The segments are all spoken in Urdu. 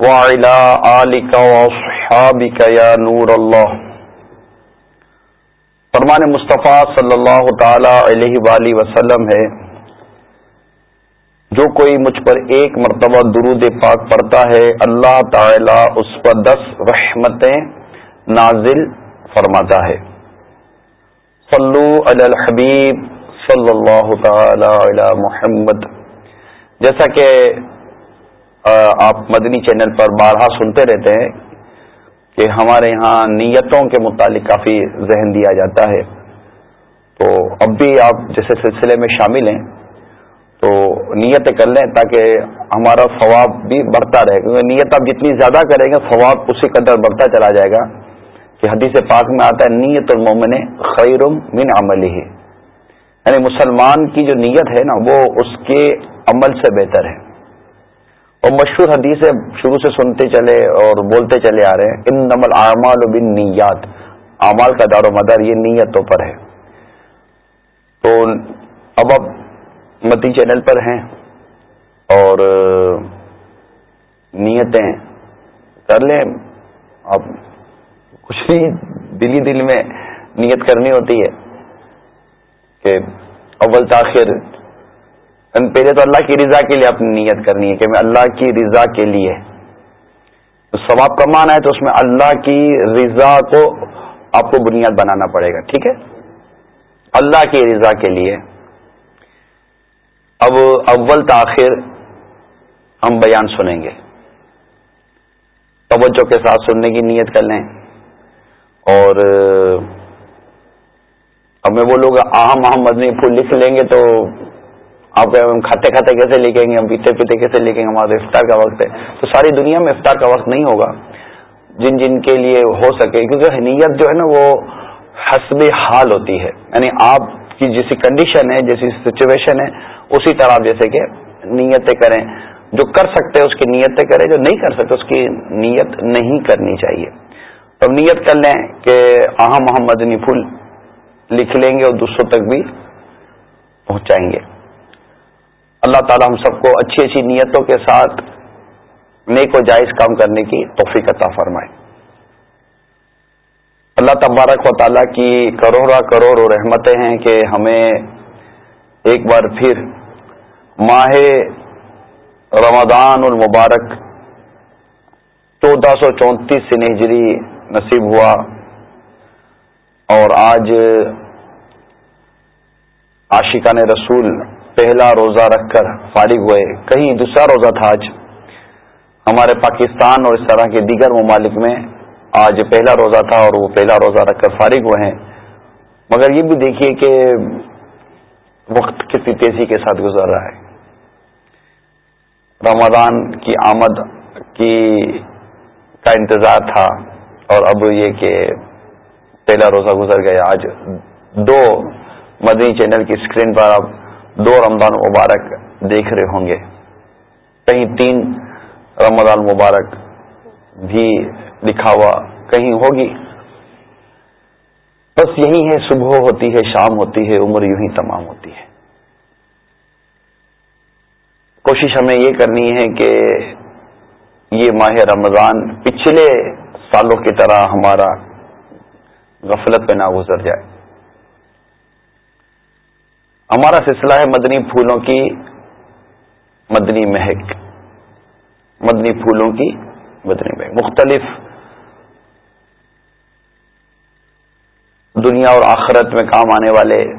وعلى آلك وصحابك يا نور الله. فرمان مصطفیٰ صلی اللہ تعالی علیہ وآلہ وسلم ہے، جو کوئی مجھ پر ایک مرتبہ درود پاک پڑھتا ہے، اللہ تعالی اس پر دس رحمتیں نازل فرماتا ہے۔ صلو علی الحبیب صلی اللہ تعالی علی محمد۔ جیسا کہ آپ مدنی چینل پر بارہا سنتے رہتے ہیں کہ ہمارے یہاں نیتوں کے متعلق کافی ذہن دیا جاتا ہے۔ تو اب بھی آپ جیسے سلسلے میں شامل ہیں، تو نیتیں کر لیں تاکہ ہمارا ثواب بھی بڑھتا رہے۔ کیونکہ نیت آپ جتنی زیادہ کریں گے، ثواب اسی قدر بڑھتا چلا جائے گا کہ حدیث پاک میں آتا ہے، نیت المومن خیر من عمل ہی یعنی مسلمان کی جو نیت ہے نا، وہ اس کے عمل سے بہتر ہے۔ اور مشہور حدیث شروع سے سنتے چلے اور بولتے چلے آ رہے ہیں ان نمل اعمال بن نیات اعمال کا دار و مدار یہ نیتوں پر ہے۔ تو اب اب متی چینل پر ہیں اور نیتیں کر لیں۔ اب کچھ نہیں دلی دل میں نیت کرنی ہوتی ہے کہ اول تاخیر پہلے تو اللہ کی رضا کے لیے اپنی نیت کرنی ہے کہ میں اللہ کی رضا کے لیے۔ ثواب کمانا ہے تو اس میں اللہ کی رضا کو آپ کو بنیاد بنانا پڑے گا، ٹھیک ہے؟ اللہ کی رضا کے لیے۔ اب اول تاخیر ہم بیان سنیں گے۔ توجہ کے ساتھ سننے کی نیت کر لیں۔ اور اب میں بولوں گا اہم اہم مدنی پھول لکھ لیں گے تو آپ ہم کھاتے کھاتے کیسے لکھیں گے، ہم پیتے پیتے کیسے لکھیں گے؟ ہمارا افطار کا وقت ہے۔ تو ساری دنیا میں افطار کا وقت نہیں ہوگا۔ جن جن کے لیے ہو سکے، کیونکہ نیت جو ہے نا وہ حسب حال ہوتی ہے۔ یعنی آپ کی جیسی کنڈیشن ہے، جیسی سچویشن ہے، اسی طرح آپ جیسے کہ نیتیں کریں۔ جو کر سکتے اس کی نیتیں کریں۔ جو نہیں کر سکتے، اس کی نیت نہیں کرنی چاہیے۔ تو نیت کر لیں کہ اہم محمد مدنی پھول لکھ لیں گے اور دوسروں تک بھی پہنچائیں گے۔ اللہ تعالی ہم سب کو اچھی اچھی نیتوں کے ساتھ نیک و جائز کام کرنے کی توفیق عطا فرمائے۔ اللہ تبارک و تعالیٰ کی کروڑا کروڑ رحمتیں ہیں کہ ہمیں ایک بار پھر ماہ رمضان المبارک چودہ سو چونتیس سے نجری نصیب ہوا اور آج عاشقان رسول پہلا روزہ رکھ کر فارغ ہوئے۔ کہیں دوسرا روزہ تھا آج۔ ہمارے پاکستان اور اس طرح کے دیگر ممالک میں آج پہلا روزہ تھا اور وہ پہلا روزہ رکھ کر فارغ ہوئے ہیں۔ مگر یہ بھی دیکھیے کہ وقت کتنی تیزی کے ساتھ گزر رہا ہے۔ رمضان کی آمد کی کا انتظار تھا اور اب یہ کہ پہلا روزہ گزر گیا۔ آج دو مدنی چینل کی اسکرین پر اب دو رمضان مبارک دیکھ رہے ہوں گے۔ کہیں تین رمضان مبارک بھی لکھا ہوا کہیں ہوگی۔ بس یہی ہے، صبح ہوتی ہے، شام ہوتی ہے، عمر یوں ہی تمام ہوتی ہے۔ کوشش ہمیں یہ کرنی ہے کہ یہ ماہ رمضان پچھلے سالوں کی طرح ہمارا غفلت پہ نہ گزر جائے۔ ہمارا سلسلہ ہے مدنی پھولوں کی مدنی مہک۔ مدنی پھولوں کی مدنی مہک۔ مختلف دنیا اور آخرت میں کام آنے والے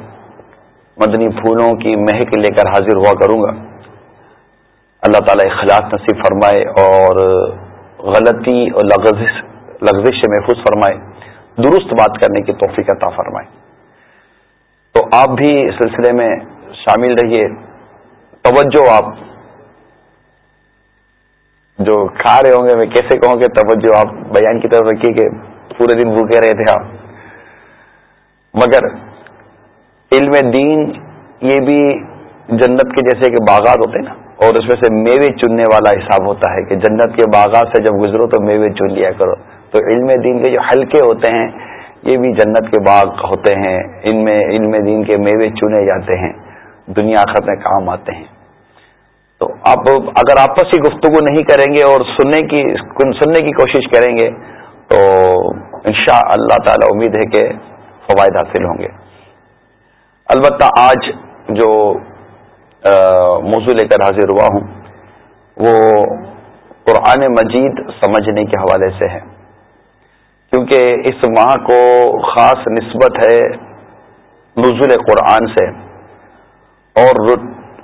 مدنی پھولوں کی مہک لے کر حاضر ہوا کروں گا۔ اللہ تعالی اخلاق نصیب فرمائے اور غلطی اور لغزش سے محفوظ فرمائے۔ درست بات کرنے کی توفیق عطا فرمائے۔ تو آپ بھی اس سلسلے میں شامل رہیے۔ توجہ آپ جو کھا رہے ہوں گے، میں کیسے کہوں کہ توجہ آپ بیان کی طرف رکھیے کہ پورے دن بھوکے رہے تھے آپ۔ مگر علم دین یہ بھی جنت کے جیسے کہ باغات ہوتے ہیں نا، اور اس میں سے میوے چننے والا حساب ہوتا ہے کہ جنت کے باغات سے جب گزرو تو میوے چن لیا کرو۔ تو علم دین کے جو حلقے ہوتے ہیں یہ بھی جنت کے باغ ہوتے ہیں، ان میں علم دین کے میوے چنے جاتے ہیں، دنیا آخر میں کام آتے ہیں۔ تو آپ اگر آپس کی گفتگو نہیں کریں گے اور سننے کی سننے کی کوشش کریں گے، تو انشاء اللہ تعالی امید ہے کہ فوائد حاصل ہوں گے۔ البتہ آج جو موضوع لے کر حاضر ہوا ہوں، وہ قرآن مجید سمجھنے کے حوالے سے ہے۔ کیونکہ اس ماہ کو خاص نسبت ہے نزول قرآن سے۔ اور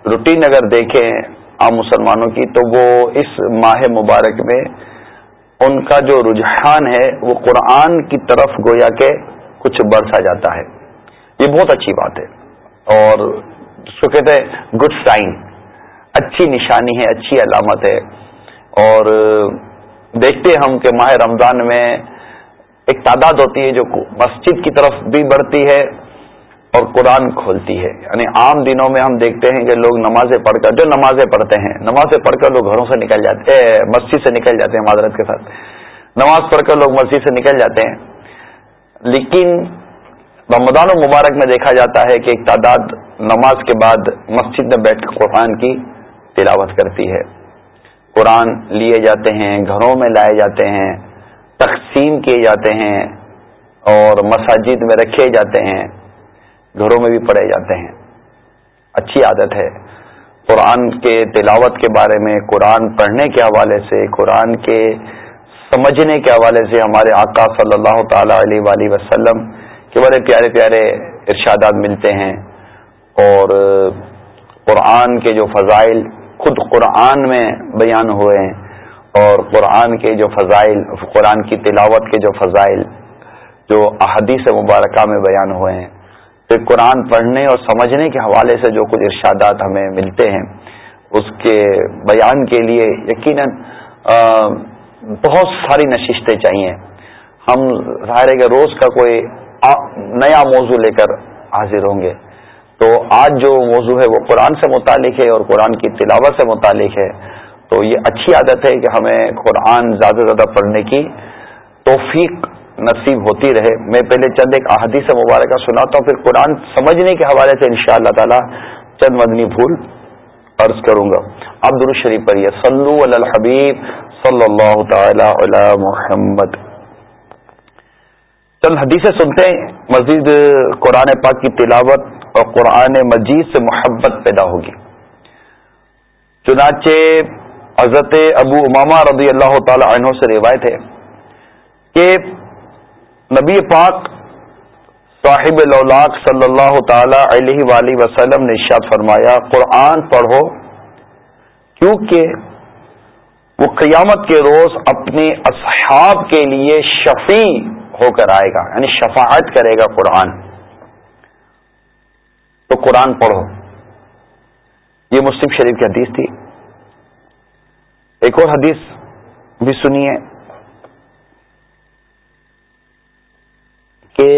روٹین اگر دیکھیں عام مسلمانوں کی تو وہ اس ماہ مبارک میں ان کا جو رجحان ہے وہ قرآن کی طرف گویا کے کچھ برسا جاتا ہے۔ یہ بہت اچھی بات ہے۔ اور اس کو کہتے ہیں گڈ سائن اچھی نشانی ہے، اچھی علامت ہے۔ اور دیکھتے ہم کہ ماہ رمضان میں ایک تعداد ہوتی ہے جو مسجد کی طرف بھی بڑھتی ہے اور قرآن کھولتی ہے۔ یعنی عام دنوں میں ہم دیکھتے ہیں کہ لوگ نمازیں پڑھ کر جو نمازیں پڑھتے ہیں، نمازیں پڑھ کر لوگ گھروں سے نکل جاتے ہیں مسجد سے نکل جاتے ہیں معذرت کے ساتھ۔ نماز پڑھ کر لوگ مسجد سے نکل جاتے ہیں۔ لیکن رمضان و مبارک میں دیکھا جاتا ہے کہ ایک تعداد نماز کے بعد مسجد میں بیٹھ کر قرآن کی تلاوت کرتی ہے۔ قرآن لیے جاتے ہیں، گھروں میں لائے جاتے ہیں۔ تقسیم کیے جاتے ہیں اور مساجد میں رکھے جاتے ہیں، گھروں میں بھی پڑھے جاتے ہیں۔ اچھی عادت ہے۔ قرآن کے تلاوت کے بارے میں، قرآن پڑھنے کے حوالے سے، قرآن کے سمجھنے کے حوالے سے ہمارے آقا صلی اللہ تعالی علیہ وآلہ وسلم کے بڑے پیارے پیارے ارشادات ملتے ہیں۔ اور قرآن کے جو فضائل خود قرآن میں بیان ہوئے ہیں۔ اور قرآن کے جو فضائل، قرآن کی تلاوت کے جو فضائل، جو احادیث مبارکہ میں بیان ہوئے ہیں، پھر قرآن پڑھنے اور سمجھنے کے حوالے سے جو کچھ ارشادات ہمیں ملتے ہیں، اس کے بیان کے لیے یقیناً بہت ساری نشستیں چاہیے۔ ہم ظاہر ہے کہ روز کا کوئی نیا موضوع لے کر حاضر ہوں گے۔ تو آج جو موضوع ہے وہ قرآن سے متعلق ہے اور قرآن کی تلاوت سے متعلق ہے۔ تو یہ اچھی عادت ہے کہ ہمیں قرآن زیادہ سے زیادہ پڑھنے کی توفیق نصیب ہوتی رہے۔ میں پہلے چند ایک احادیث مبارکہ سناتا ہوں، پھر قرآن سمجھنے کے حوالے سے انشاءاللہ شاء اللہ تعالی چند مدنی پھول عرض کروں گا۔ عبد الشریف پر یہ صلو علی الحبیب صلی اللہ تعالی علی محمد۔ چند حدیثیں سنتے ہیں۔ مزید قرآن پاک کی تلاوت اور قرآن مجید سے محبت پیدا ہوگی۔ چنانچہ حضرت ابو اماما رضی اللہ تعالی عنہ سے روایت ہے کہ نبی پاک صاحب اللہ صلی اللہ تعالی علیہ وآلہ وسلم نے ارشاد فرمایا، قرآن پڑھو، کیونکہ وہ قیامت کے روز اپنے اصحاب کے لیے شفیع ہو کر آئے گا یعنی شفاعت کرے گا قرآن۔ تو قرآن پڑھو۔ یہ مسلم شریف کی حدیث تھی۔ ایک اور حدیث بھی سنیے کہ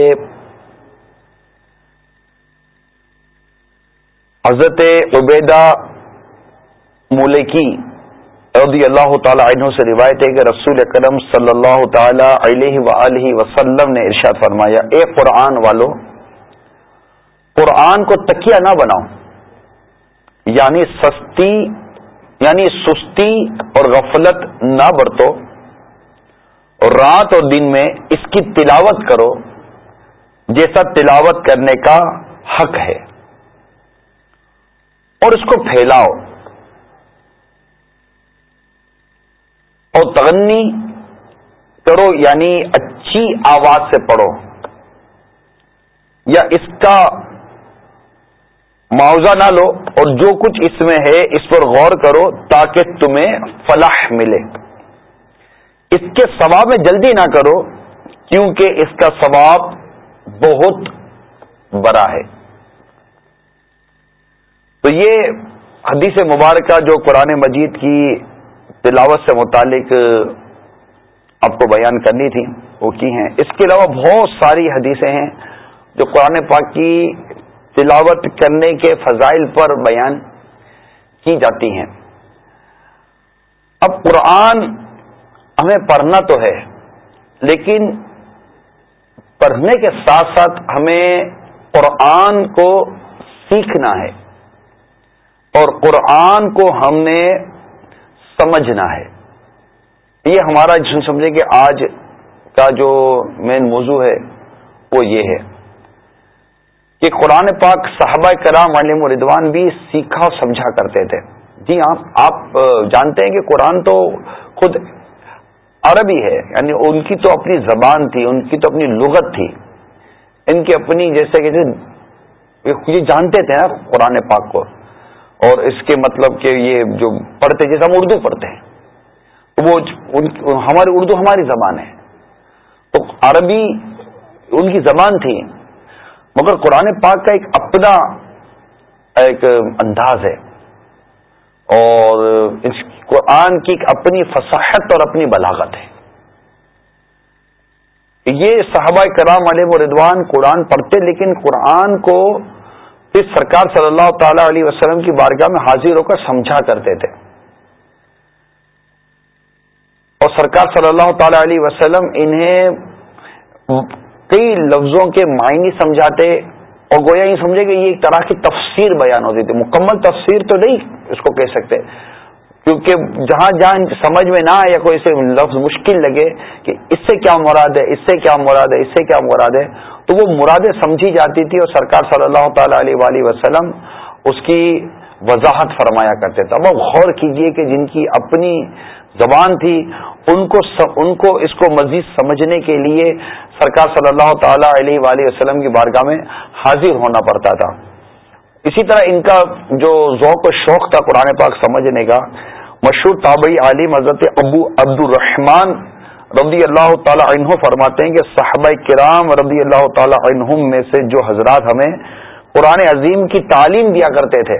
حضرت عبیدہ مولکی رضی اللہ تعالی عنہ سے روایت ہے کہ رسول کرم صلی اللہ تعالی علیہ و وسلم نے ارشاد فرمایا، اے قرآن والو، قرآن کو تکیہ نہ بناؤ یعنی سستی یعنی سستی اور غفلت نہ برتو اور رات اور دن میں اس کی تلاوت کرو جیسا تلاوت کرنے کا حق ہے اور اس کو پھیلاؤ اور تغنی کرو یعنی اچھی آواز سے پڑھو یا اس کا معاوضہ نہ لو اور جو کچھ اس میں ہے اس پر غور کرو تاکہ تمہیں فلاح ملے۔ اس کے ثواب میں جلدی نہ کرو کیونکہ اس کا ثواب بہت بڑا ہے۔ تو یہ حدیث مبارکہ جو قرآن مجید کی تلاوت سے متعلق آپ کو بیان کرنی تھی، وہ کی ہیں۔ اس کے علاوہ بہت ساری حدیثیں ہیں جو قرآن پاک کی تلاوت کرنے کے فضائل پر بیان کی جاتی ہیں۔ اب قرآن ہمیں پڑھنا تو ہے، لیکن پڑھنے کے ساتھ ساتھ ہمیں قرآن کو سیکھنا ہے۔ اور قرآن کو ہم نے سمجھنا ہے۔ یہ ہمارا جن سمجھے کہ آج کا جو مین موضوع ہے وہ یہ ہے۔ کہ قرآن پاک صحابہ کرام علیہ مردوان بھی سیکھا سمجھا کرتے تھے۔ جی ہاں، آپ آپ جانتے ہیں کہ قرآن تو خود عربی ہے یعنی ان کی تو اپنی زبان تھی، ان کی تو اپنی لغت تھی۔ ان کی اپنی جیسے کہ یہ جانتے تھے نا قرآن پاک کو۔ اور اس کے مطلب کہ یہ جو پڑھتے، جیسے ہم اردو پڑھتے ہیں، وہ ہماری اردو ہماری زبان ہے۔ تو عربی ان کی زبان تھی۔ مگر قرآن پاک کا ایک اپنا ایک انداز ہے اور اس قرآن کی ایک اپنی فصاحت اور اپنی بلاغت ہے۔ یہ صحابہ کرام علیہ مردوان قرآن پڑھتے لیکن قرآن کو پھر سرکار صلی اللہ تعالی علیہ وسلم کی بارگاہ میں حاضر ہو کر سمجھا کرتے تھے۔ اور سرکار صلی اللہ تعالی علیہ وسلم انہیں کئی لفظوں کے معنی سمجھاتے اور گویا یہ سمجھے کہ یہ ایک طرح کی تفسیر بیان ہوتی تھی۔ مکمل تفسیر تو نہیں اس کو کہہ سکتے۔ کیونکہ جہاں جہاں سمجھ میں نہ آئے یا کوئی سے لفظ مشکل لگے کہ اس سے کیا مراد ہے، اس سے کیا مراد ہے، اس سے کیا مراد ہے، تو وہ مرادیں سمجھی جاتی تھی اور سرکار صلی اللہ تعالی علیہ وآلہ وسلم اس کی وضاحت فرمایا کرتے تھے۔ اب غور کیجیے کہ جن کی اپنی زبان تھی، ان کو ان کو اس کو مزید سمجھنے کے لیے سرکار صلی اللہ تعالی علیہ وآلہ وسلم کی بارگاہ میں حاضر ہونا پڑتا تھا۔ اسی طرح ان کا جو ذوق و شوق تھا قرآن پاک سمجھنے کا، مشہور تابعی عالم حضرت ابو عبد الرحمان رضی اللہ تعالی عنہ فرماتے ہیں کہ صحابہ کرام رضی اللہ تعالی عنہ میں سے جو حضرات ہمیں قرآن عظیم کی تعلیم دیا کرتے تھے،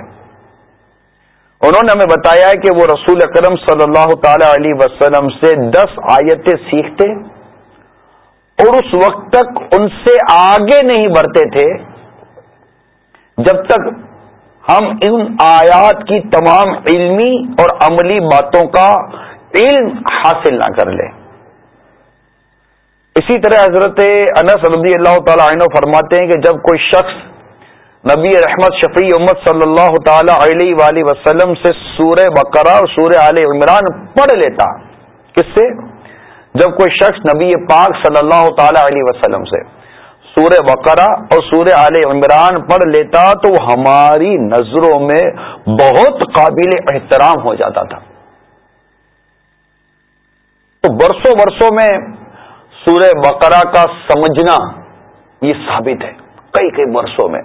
انہوں نے ہمیں بتایا کہ وہ رسول اکرم صلی اللہ تعالی علیہ وسلم سے دس آیتیں سیکھتے اور اس وقت تک ان سے آگے نہیں بڑھتے تھے جب تک ہم ان آیات کی تمام علمی اور عملی باتوں کا علم حاصل نہ کر لیں۔ اسی طرح حضرت انس رضی اللہ تعالی عنہ فرماتے ہیں کہ جب کوئی شخص نبی رحمت شفیع امت صلی اللہ تعالی علیہ وآلہ وسلم سے سورہ بقرہ اور سورہ عال عمران پڑھ لیتا، کس سے؟ جب کوئی شخص نبی پاک صلی اللہ تعالی علیہ وسلم سے سورہ بقرہ اور سورہ عال عمران پڑھ لیتا تو ہماری نظروں میں بہت قابل احترام ہو جاتا تھا۔ تو برسوں برسوں میں سورہ بقرہ کا سمجھنا یہ ثابت ہے، کئی کئی برسوں میں۔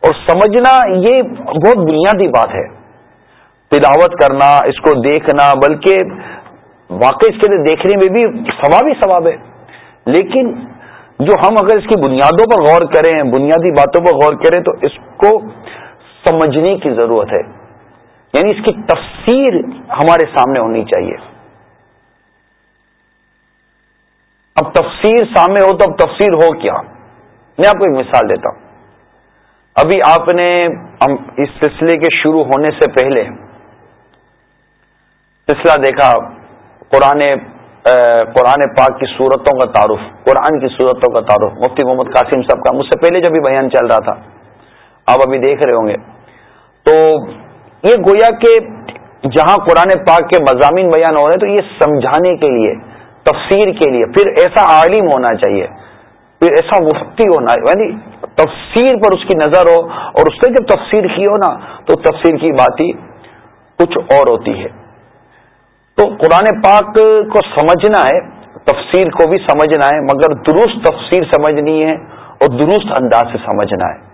اور سمجھنا یہ بہت بنیادی بات ہے۔ تلاوت کرنا، اس کو دیکھنا، بلکہ واقعی اس کے لیے دیکھنے میں بھی ثواب ہی ثواب ہے۔ لیکن جو ہم اگر اس کی بنیادوں پر غور کریں، بنیادی باتوں پر غور کریں تو اس کو سمجھنے کی ضرورت ہے۔ یعنی اس کی تفسیر ہمارے سامنے ہونی چاہیے۔ اب تفسیر سامنے ہو تو اب تفسیر ہو کیا؟ میں آپ کو ایک مثال دیتا ہوں۔ ابھی آپ نے اس سلسلے کے شروع ہونے سے پہلے سلسلہ دیکھا۔ قرآن قرآن پاک کی صورتوں کا تعارف، قرآن کی صورتوں کا تعارف۔ مفتی محمد قاسم صاحب کا مجھ سے پہلے جب بھی بیان چل رہا تھا، آپ ابھی دیکھ رہے ہوں گے۔ تو یہ گویا کہ جہاں قرآن پاک کے مضامین بیان ہو رہے ہیں، تو یہ سمجھانے کے لیے، تفسیر کے لیے، پھر ایسا عالم ہونا چاہیے، پھر ایسا مفتی ہونا یعنی تفسیر پر اس کی نظر ہو اور اس نے جب تفسیر کی ہو نا، تو تفسیر کی بات ہی کچھ اور ہوتی ہے۔ تو قرآن پاک کو سمجھنا ہے، تفسیر کو بھی سمجھنا ہے، مگر درست تفسیر سمجھنی ہے اور درست انداز سے سمجھنا ہے۔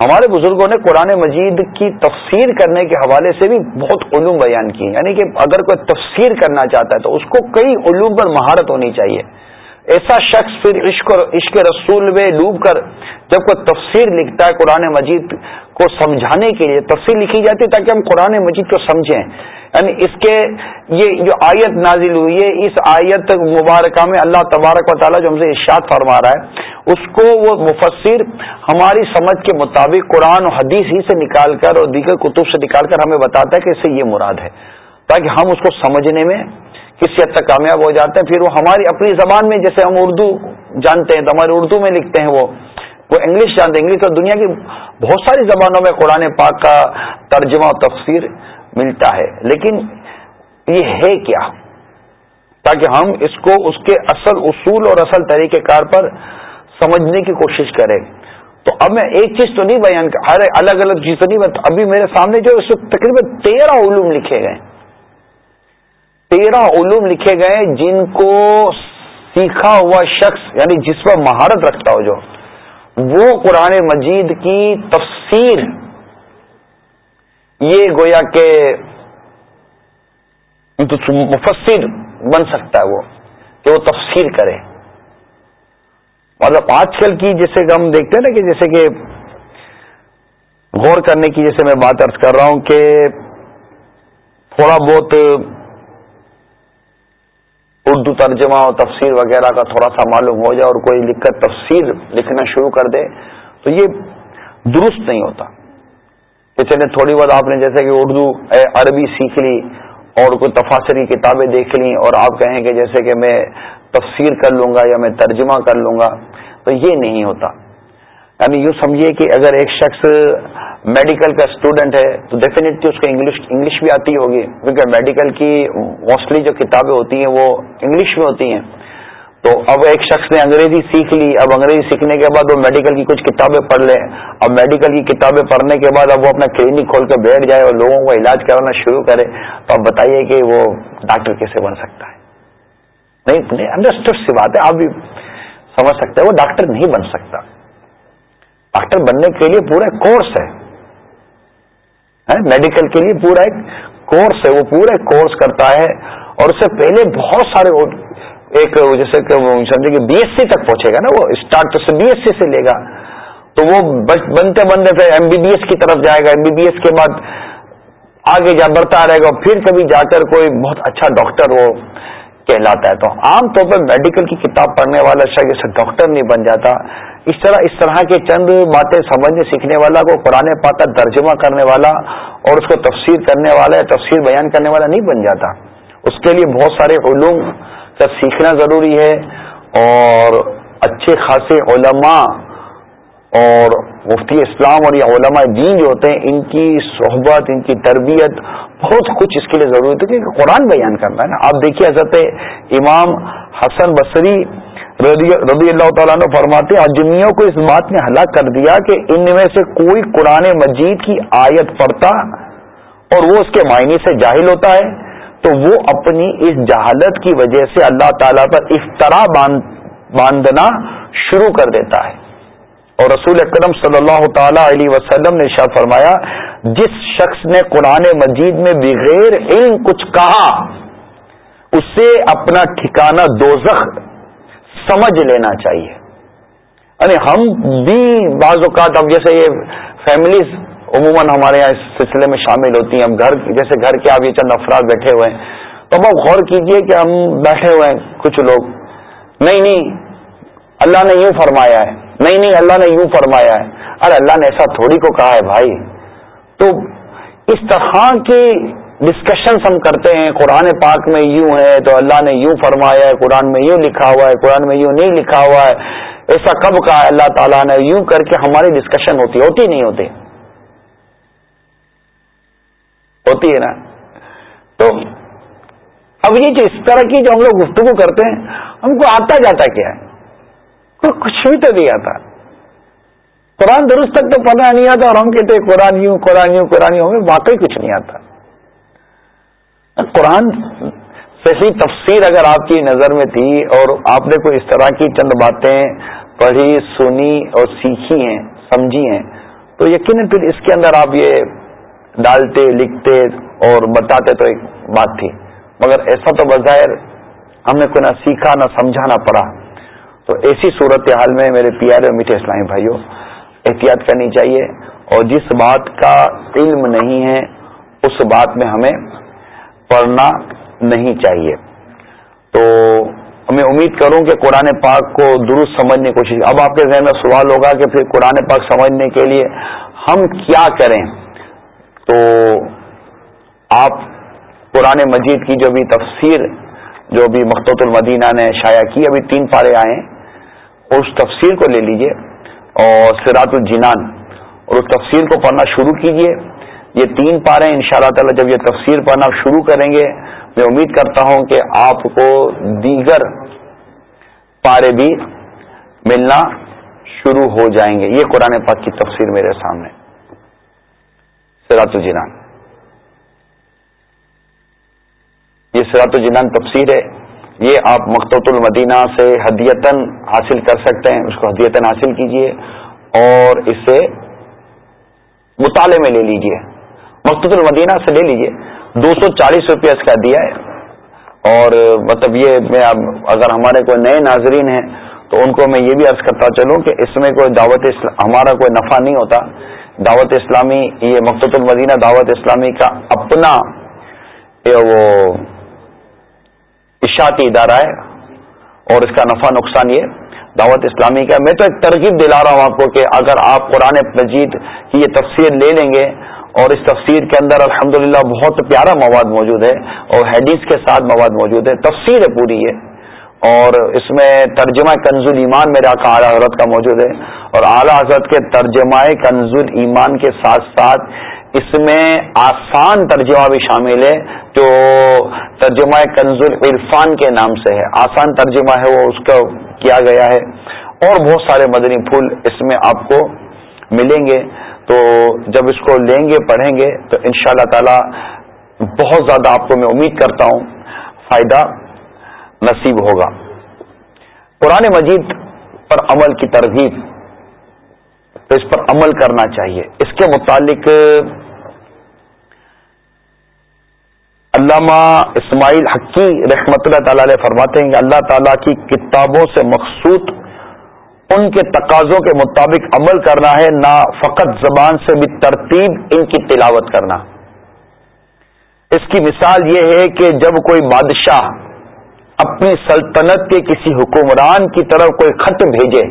ہمارے بزرگوں نے قرآن مجید کی تفسیر کرنے کے حوالے سے بھی بہت علوم بیان کی یعنی کہ اگر کوئی تفسیر کرنا چاہتا ہے تو اس کو کئی علوم پر مہارت ہونی چاہیے۔ ایسا شخص پھر عشق عشق رسول میں ڈوب کر جب کوئی تفسیر لکھتا ہے قرآن مجید کو سمجھانے کے لیے، تفسیر لکھی جاتی ہے تاکہ ہم قرآن مجید کو سمجھیں۔ یعنی اس کے یہ جو آیت نازل ہوئی ہے، اس آیت مبارکہ میں اللہ تبارک و تعالیٰ جو ہم سے ارشاد فرما رہا ہے، اس کو وہ مفسر ہماری سمجھ کے مطابق قرآن و حدیث ہی سے نکال کر اور دیگر کتب سے نکال کر ہمیں بتاتا ہے کہ اس سے یہ مراد ہے۔ تاکہ ہم اس کو سمجھنے میں کسی حد تک کامیاب ہو جاتے ہیں، پھر وہ ہماری اپنی زبان میں جیسے ہم اردو جانتے ہیں، تو ہمارے اردو میں لکھتے ہیں وہ وہ انگلش جانتے ہیں۔ انگلش اور دنیا کی بہت ساری زبانوں میں قرآن پاک کا ترجمہ و تفسیر ملتا ہے۔ لیکن یہ ہے کیا؟ تاکہ ہم اس کو، اس کے اصل اصول اور اصل طریقہ کار پر سمجھنے کی کوشش کریں۔ تو اب میں ایک چیز تو نہیں بیان ہر الگ الگ چیز تو نہیں ابھی میرے سامنے جو تقریباً تیرہ علوم لکھے گئے۔ تیرہ علوم لکھے گئے جن کو سیکھا ہوا شخص یعنی جس پر مہارت رکھتا ہو جو، وہ قرآن مجید کی تفسیر۔ یہ گویا کہ مفسر بن سکتا ہے وہ، کہ وہ تفسیر کرے۔ مطلب آج کل کی جیسے کہ ہم دیکھتے ہیں نا کہ جیسے کہ غور کرنے کی جیسے میں بات ارض کر رہا ہوں کہ تھوڑا بہت اردو ترجمہ اور تفسیر وغیرہ کا تھوڑا سا معلوم ہو جائے اور کوئی لکھ کر تفسیر لکھنا شروع کر دے تو یہ درست نہیں ہوتا۔ کہ چلے تھوڑی بہت آپ نے جیسے کہ اردو عربی سیکھ لی اور کوئی تفاصری کتابیں دیکھ لی اور آپ کہیں کہ جیسے کہ میں تفسیر کر لوں گا یا میں ترجمہ کر لوں گا تو یہ نہیں ہوتا۔ یعنی یوں سمجھیے کہ اگر ایک شخص میڈیکل کا اسٹوڈنٹ ہے، تو ڈیفینیٹلی اس کو انگلش انگلش بھی آتی ہوگی، کیونکہ میڈیکل کی موسٹلی جو کتابیں ہوتی ہیں وہ انگلش میں ہوتی ہیں۔ تو اب ایک شخص نے انگریزی سیکھ لی، اب انگریزی سیکھنے کے بعد وہ میڈیکل کی کچھ کتابیں پڑھ لیں اب میڈیکل کی کتابیں پڑھنے کے بعد اب وہ اپنا کلینک کھول کے بیٹھ جائے اور لوگوں کو علاج کرانا شروع کرے۔ تو اب بتائیے کہ وہ ڈاکٹر کیسے بن سکتا ہے؟ نہیں انڈرسٹوڈ سی بات ہے۔ آپ بھی سمجھ سکتے ہیں، وہ ڈاکٹر نہیں بن سکتا۔ ڈاکٹر بننے کے لیے پورا کورس ہے۔ میڈیکل کے لیے پورا ایک کورس ہے، وہ پورا کورس کرتا ہے اور اس سے پہلے بہت سارے ایک جیسے کہ سمجھے کہ بی ایس سی تک پہنچے گا نا وہ اسٹارٹ سے بی ایس سی سے لے گا۔ تو وہ بنتے بنتے پھر ایم بی بی ایس کی طرف جائے گا۔ ایم بی بی ایس کے بعد آگے جا بڑھتا رہے گا پھر کبھی جا کر کوئی بہت اچھا ڈاکٹر وہ کہلاتا ہے۔ تو عام طور پر میڈیکل کی کتاب پڑھنے والا شاید جیسے ڈاکٹر نہیں بن جاتا۔ اس طرح اس طرح کے چند باتیں سمجھنے سیکھنے والا کو قرآن پاک کا ترجمہ کرنے والا اور اس کو تفسیر کرنے والا یا تفسیر بیان کرنے والا نہیں بن جاتا۔ اس کے لیے بہت سارے علوم کا سیکھنا ضروری ہے اور اچھے خاصے علماء اور مفتی اسلام اور یہ علماء دین جو ہوتے ہیں، ان کی صحبت، ان کی تربیت بہت کچھ اس کے لیے ضروری ہے، کیونکہ قرآن بیان کرنا ہے نا۔ آپ دیکھیے حضرت امام حسن بصری رضی اللہ تعالیٰ نے فرماتے اجمیوں کو اس بات نے ہلاک کر دیا کہ ان میں سے کوئی قرآن مجید کی آیت پڑھتا اور وہ اس کے معنی سے جاہل ہوتا ہے، تو وہ اپنی اس جہالت کی وجہ سے اللہ تعالیٰ پر افطرا باندھنا شروع کر دیتا ہے۔ اور رسول اکرم صلی اللہ تعالی علیہ وسلم نے شاہ فرمایا، جس شخص نے قرآن مجید میں بغیر علم کچھ کہا اسے اپنا ٹھکانہ دوزخ سمجھ لینا چاہیے۔ یعنی ہم بھی بعض اوقات اب جیسے یہ فیملیز عموماً ہمارے یہاں اس سلسلے میں شامل ہوتی ہیں۔ ہم گھر، جیسے گھر کے آپ یہ چند افراد بیٹھے ہوئے ہیں۔ تو اب آپ غور کیجیے کہ ہم بیٹھے ہوئے ہیں کچھ لوگ۔ نہیں نہیں، اللہ نے یوں فرمایا ہے۔ نہیں نہیں، اللہ نے یوں فرمایا ہے۔ ارے، اللہ نے ایسا تھوڑی کو کہا ہے بھائی۔ تو اس طرح کی ڈسکشنس ہم کرتے ہیں، قرآن پاک میں یوں ہے تو اللہ نے یوں فرمایا ہے، قرآن میں یوں لکھا ہوا ہے، قرآن میں یوں نہیں لکھا ہوا ہے، ایسا کب کہا ہے اللہ تعالیٰ نے؟ یوں کر کے ہماری ڈسکشن ہوتی ہوتی نہیں ہوتی۔ ہوتی ہے نا؟ تو اب یہ جو اس طرح کی جو ہم لوگ گفتگو کرتے ہیں، ہم کو آتا جاتا کیا ہے؟ کچھ بھی تو نہیں آتا۔ قرآن درست تک تو پتہ نہیں آتا اور ہم کہتے قرآن یوں قرآن یوں قرآن یوں، ہمیں واقعی کچھ نہیں آتا۔ قرآن صحیح تفسیر اگر آپ کی نظر میں تھی اور آپ نے کوئی اس طرح کی چند باتیں پڑھی، سنی اور سیکھی ہیں، سمجھی ہیں، تو یقیناً پھر اس کے اندر آپ یہ ڈالتے، لکھتے اور بتاتے تو ایک بات تھی۔ مگر ایسا تو بظاہر ہم نے کوئی نہ سیکھا، نہ سمجھا، نہ پڑھا۔ تو ایسی صورت حال میں میرے پیارے اور میٹھے اسلامی بھائیوں، احتیاط کرنی چاہیے۔ اور جس بات کا علم نہیں ہے، اس بات میں ہمیں پڑھنا نہیں چاہیے۔ تو میں امید کروں کہ قرآن پاک کو درست سمجھنے کی کوشش۔ اب آپ کے ذہن میں سوال ہوگا کہ پھر قرآن پاک سمجھنے کے لیے ہم کیا کریں؟ تو آپ قرآن مجید کی جو بھی تفسیر، جو بھی مختوط المدینہ نے شائع کی، ابھی تین پارے آئے ہیں۔ اس تفسیر کو لے لیجیے۔ اور سراط الجنان۔ اور اس تفسیر کو پڑھنا شروع کیجیے۔ یہ تین پارے ان شاء اللہ تعالی جب یہ تفسیر پڑھنا شروع کریں گے، میں امید کرتا ہوں کہ آپ کو دیگر پارے بھی ملنا شروع ہو جائیں گے۔ یہ قرآن پاک کی تفسیر میرے سامنے۔ سراط الجنان۔ یہ سراط الجنان تفسیر ہے۔ یہ آپ مختوط المدینہ سے ہدیتن حاصل کر سکتے ہیں۔ اس کو ہدیتن حاصل کیجیے اور اسے مطالعے میں لے لیجیے۔ مختوط المدینہ سے لے لیجیے۔ دو سو چالیس روپیہ اس کا دیا ہے۔ اور مطلب یہ میں اگر ہمارے کوئی نئے ناظرین ہیں تو ان کو میں یہ بھی عرض کرتا چلوں کہ اس میں کوئی دعوت ہمارا کوئی نفع نہیں ہوتا۔ دعوت اسلامی، یہ مقصد المدینہ دعوت اسلامی کا اپنا وہ اشاعتی ادارہ ہے اور اس کا نفع نقصان یہ دعوت اسلامی کا، میں تو ایک ترغیب دلا رہا ہوں آپ کو کہ اگر آپ قرآن مجید کی یہ تفسیر لے لیں گے اور اس تفسیر کے اندر الحمدللہ بہت پیارا مواد موجود ہے اور حدیث کے ساتھ مواد موجود ہے، تفسیر ہے پوری یہ اور اس میں ترجمہ کنز ایمان میرے آقا اعلیٰ حضرت کا موجود ہے۔ اور اعلیٰ حضرت کے ترجمہ کنز ایمان کے ساتھ ساتھ اس میں آسان ترجمہ بھی شامل ہے، جو ترجمہ کنز عرفان کے نام سے ہے۔ آسان ترجمہ ہے، وہ اس کا کیا گیا ہے۔ اور بہت سارے مدنی پھول اس میں آپ کو ملیں گے۔ تو جب اس کو لیں گے، پڑھیں گے، تو ان شاء اللہ تعالی بہت زیادہ آپ کو میں امید کرتا ہوں، فائدہ نصیب ہوگا۔ قرآن مجید پر عمل کی ترغیب، تو اس پر عمل کرنا چاہیے۔ اس کے متعلق علامہ اسماعیل حقی رحمت اللہ تعالی علیہ فرماتے ہیں کہ اللہ تعالیٰ کی کتابوں سے مقصود ان کے تقاضوں کے مطابق عمل کرنا ہے، نہ فقط زبان سے بھی ترتیب ان کی تلاوت کرنا۔ اس کی مثال یہ ہے کہ جب کوئی بادشاہ اپنی سلطنت کے کسی حکمران کی طرف کوئی خط بھیجے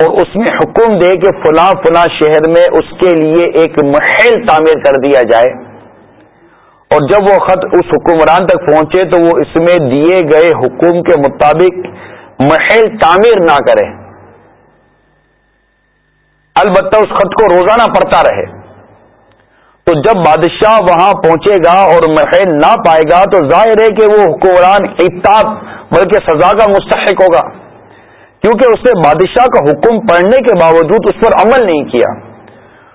اور اس میں حکم دے کہ فلاں فلاں شہر میں اس کے لیے ایک محل تعمیر کر دیا جائے اور جب وہ خط اس حکمران تک پہنچے تو وہ اس میں دیے گئے حکم کے مطابق محل تعمیر نہ کرے۔ البتہ اس خط کو روزانہ پڑھتا رہے۔ تو جب بادشاہ وہاں پہنچے گا اور محل نہ پائے گا تو ظاہر ہے کہ وہ حکمران اتاب بلکہ سزا کا مستحق ہوگا۔ کیونکہ اس نے بادشاہ کا حکم پڑھنے کے باوجود اس پر عمل نہیں کیا۔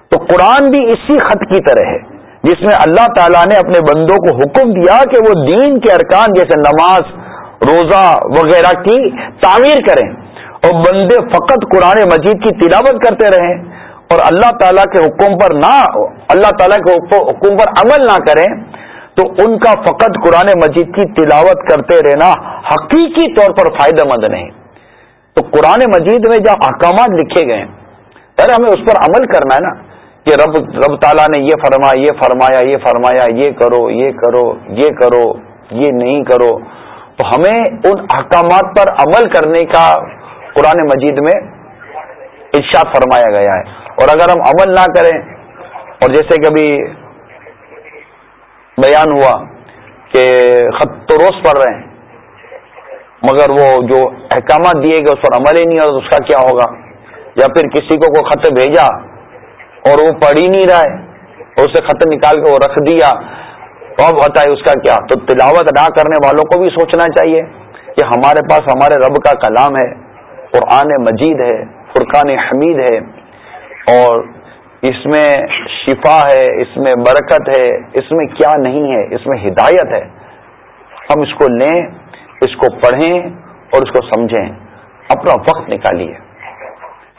تو قرآن بھی اسی خط کی طرح ہے، جس میں اللہ تعالیٰ نے اپنے بندوں کو حکم دیا کہ وہ دین کے ارکان جیسے نماز روزہ وغیرہ کی تعمیر کریں اور بندے فقط قرآن مجید کی تلاوت کرتے رہیں اور اللہ تعالیٰ کے حکم پر نہ اللہ تعالیٰ کے حکم پر عمل نہ کریں، تو ان کا فقط قرآن مجید کی تلاوت کرتے رہنا حقیقی طور پر فائدہ مند نہیں۔ تو قرآن مجید میں جب احکامات لکھے گئے ارے ہمیں اس پر عمل کرنا ہے نا کہ رب رب تعالیٰ نے یہ فرمایا یہ فرمایا یہ فرمایا، یہ کرو یہ کرو یہ کرو، یہ نہیں کرو۔ تو ہمیں ان احکامات پر عمل کرنے کا قرآن مجید میں ارشاد فرمایا گیا ہے۔ اور اگر ہم عمل نہ کریں، اور جیسے کبھی بیان ہوا کہ خط تو روز پڑھ رہے ہیں، مگر وہ جو احکامات دیے گئے، اس پر عمل ہی نہیں ہو اس کا کیا ہوگا؟ یا پھر کسی کو کوئی خط بھیجا اور وہ پڑھ ہی نہیں رہا ہے، اور اسے خط نکال کے وہ رکھ دیا تو اب ہوتا ہے اس کا کیا؟ تو تلاوت ادا کرنے والوں کو بھی سوچنا چاہیے کہ ہمارے پاس ہمارے رب کا کلام ہے، قرآن مجید ہے، فرقان حمید ہے، اور اس میں شفا ہے، اس میں برکت ہے، اس میں کیا نہیں ہے، اس میں ہدایت ہے۔ ہم اس کو لیں، اس کو پڑھیں اور اس کو سمجھیں۔ اپنا وقت نکالیے۔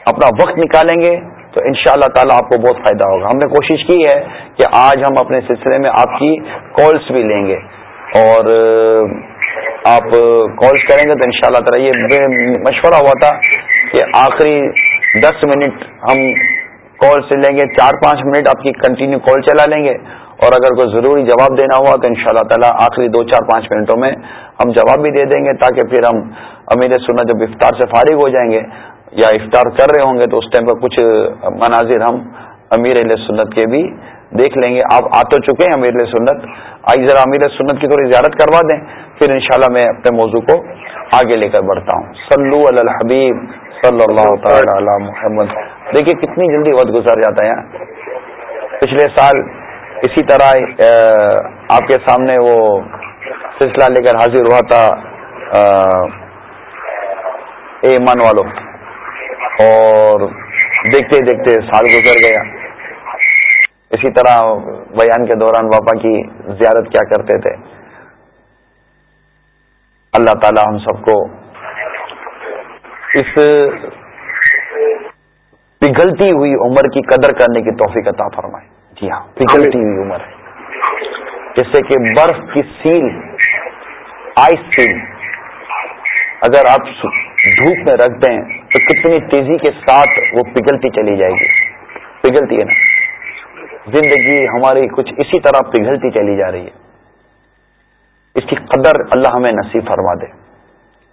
اپنا وقت نکالیں گے تو ان شاء اللہ تعالیٰ آپ کو بہت فائدہ ہوگا۔ ہم نے کوشش کی ہے کہ آج ہم اپنے سلسلے میں آپ کی کالس بھی لیں گے۔ اور آپ کالس کریں گے تو ان شاء اللہ تعالیٰ یہ مشورہ ہوا تھا کہ آخری دس منٹ ہم کال سے لیں گے، چار پانچ منٹ آپ کی کنٹینیو کال چلا لیں گے۔ اور اگر کوئی ضروری جواب دینا ہوا تو ان شاء اللہ تعالیٰ آخری دو، چار، پانچ منٹوں میں ہم جواب بھی دے دیں گے تاکہ پھر ہم امیر سننا جب افطار سے فارغ ہو جائیں گے یا افطار کر رہے ہوں گے تو اس ٹائم پر کچھ مناظر ہم امیر علیہ سنت کے بھی دیکھ لیں گے۔ آپ آ تو چکے ہیں امیر سنت۔ آئی ذرا امیر سنت کی تھوڑی زیارت کروا دیں۔ پھر انشاءاللہ میں اپنے موضوع کو آگے لے کر بڑھتا ہوں۔ سلو الحبیب صلی اللہ تعالی علی محمد۔ دیکھیے کتنی جلدی وقت گزر جاتا ہے یہاں۔ پچھلے سال اسی طرح آپ کے سامنے وہ سلسلہ لے کر حاضر ہوا تھا اے ایمان والوں اور دیکھتے دیکھتے سال گزر گیا۔ اسی طرح بیان کے دوران باپا کی زیارت کیا کرتے تھے۔ اللہ تعالی ہم سب کو اس پگھلتی ہوئی عمر کی قدر کرنے کی توفیق عطا فرمائے۔ جی ہاں پگھلتی ہوئی عمر۔ جیسے کہ برف کی سیل، آئس سیل۔ اگر آپ دھوپ میں رکھ دیں تو کتنی تیزی کے ساتھ وہ پگھلتی چلی جائے گی۔ پگھلتی ہے نا۔ زندگی ہماری کچھ اسی طرح پگھلتی چلی جا رہی ہے۔ اس کی قدر اللہ ہمیں نصیب فرما دے۔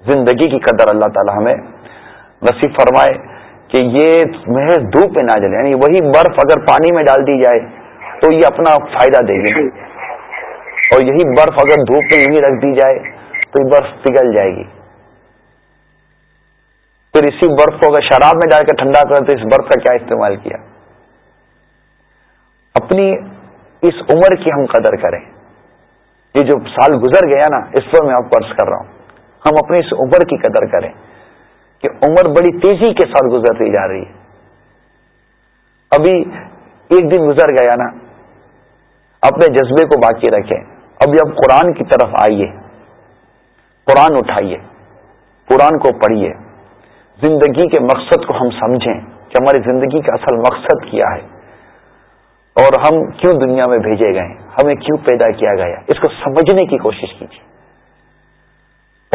زندگی کی قدر اللہ تعالی ہمیں نصیب فرمائے کہ یہ محض دھوپ میں نہ جلے۔ یعنی وہی برف اگر پانی میں ڈال دی جائے تو یہ اپنا فائدہ دے گی۔ اور یہی برف اگر دھوپ میں یہیں رکھ دی جائے تو یہ برف پگھل جائے گی۔ پھر اسی برف کو اگر شراب میں ڈال کر ٹھنڈا کر تو اس برف کا کیا استعمال کیا؟ اپنی اس عمر کی ہم قدر کریں۔ یہ جو سال گزر گیا نا، اس پر میں آپ کو عرض کر رہا ہوں۔ ہم اپنی اس عمر کی قدر کریں کہ عمر بڑی تیزی کے ساتھ گزرتی جا رہی ہے۔ ابھی ایک دن گزر گیا نا، اپنے جذبے کو باقی رکھیں۔ ابھی اب قرآن کی طرف آئیے۔ قرآن اٹھائیے۔ قرآن کو پڑھیے۔ زندگی کے مقصد کو ہم سمجھیں کہ ہماری زندگی کا اصل مقصد کیا ہے اور ہم کیوں دنیا میں بھیجے گئے ہمیں کیوں پیدا کیا گیا اس کو سمجھنے کی کوشش کیجیے۔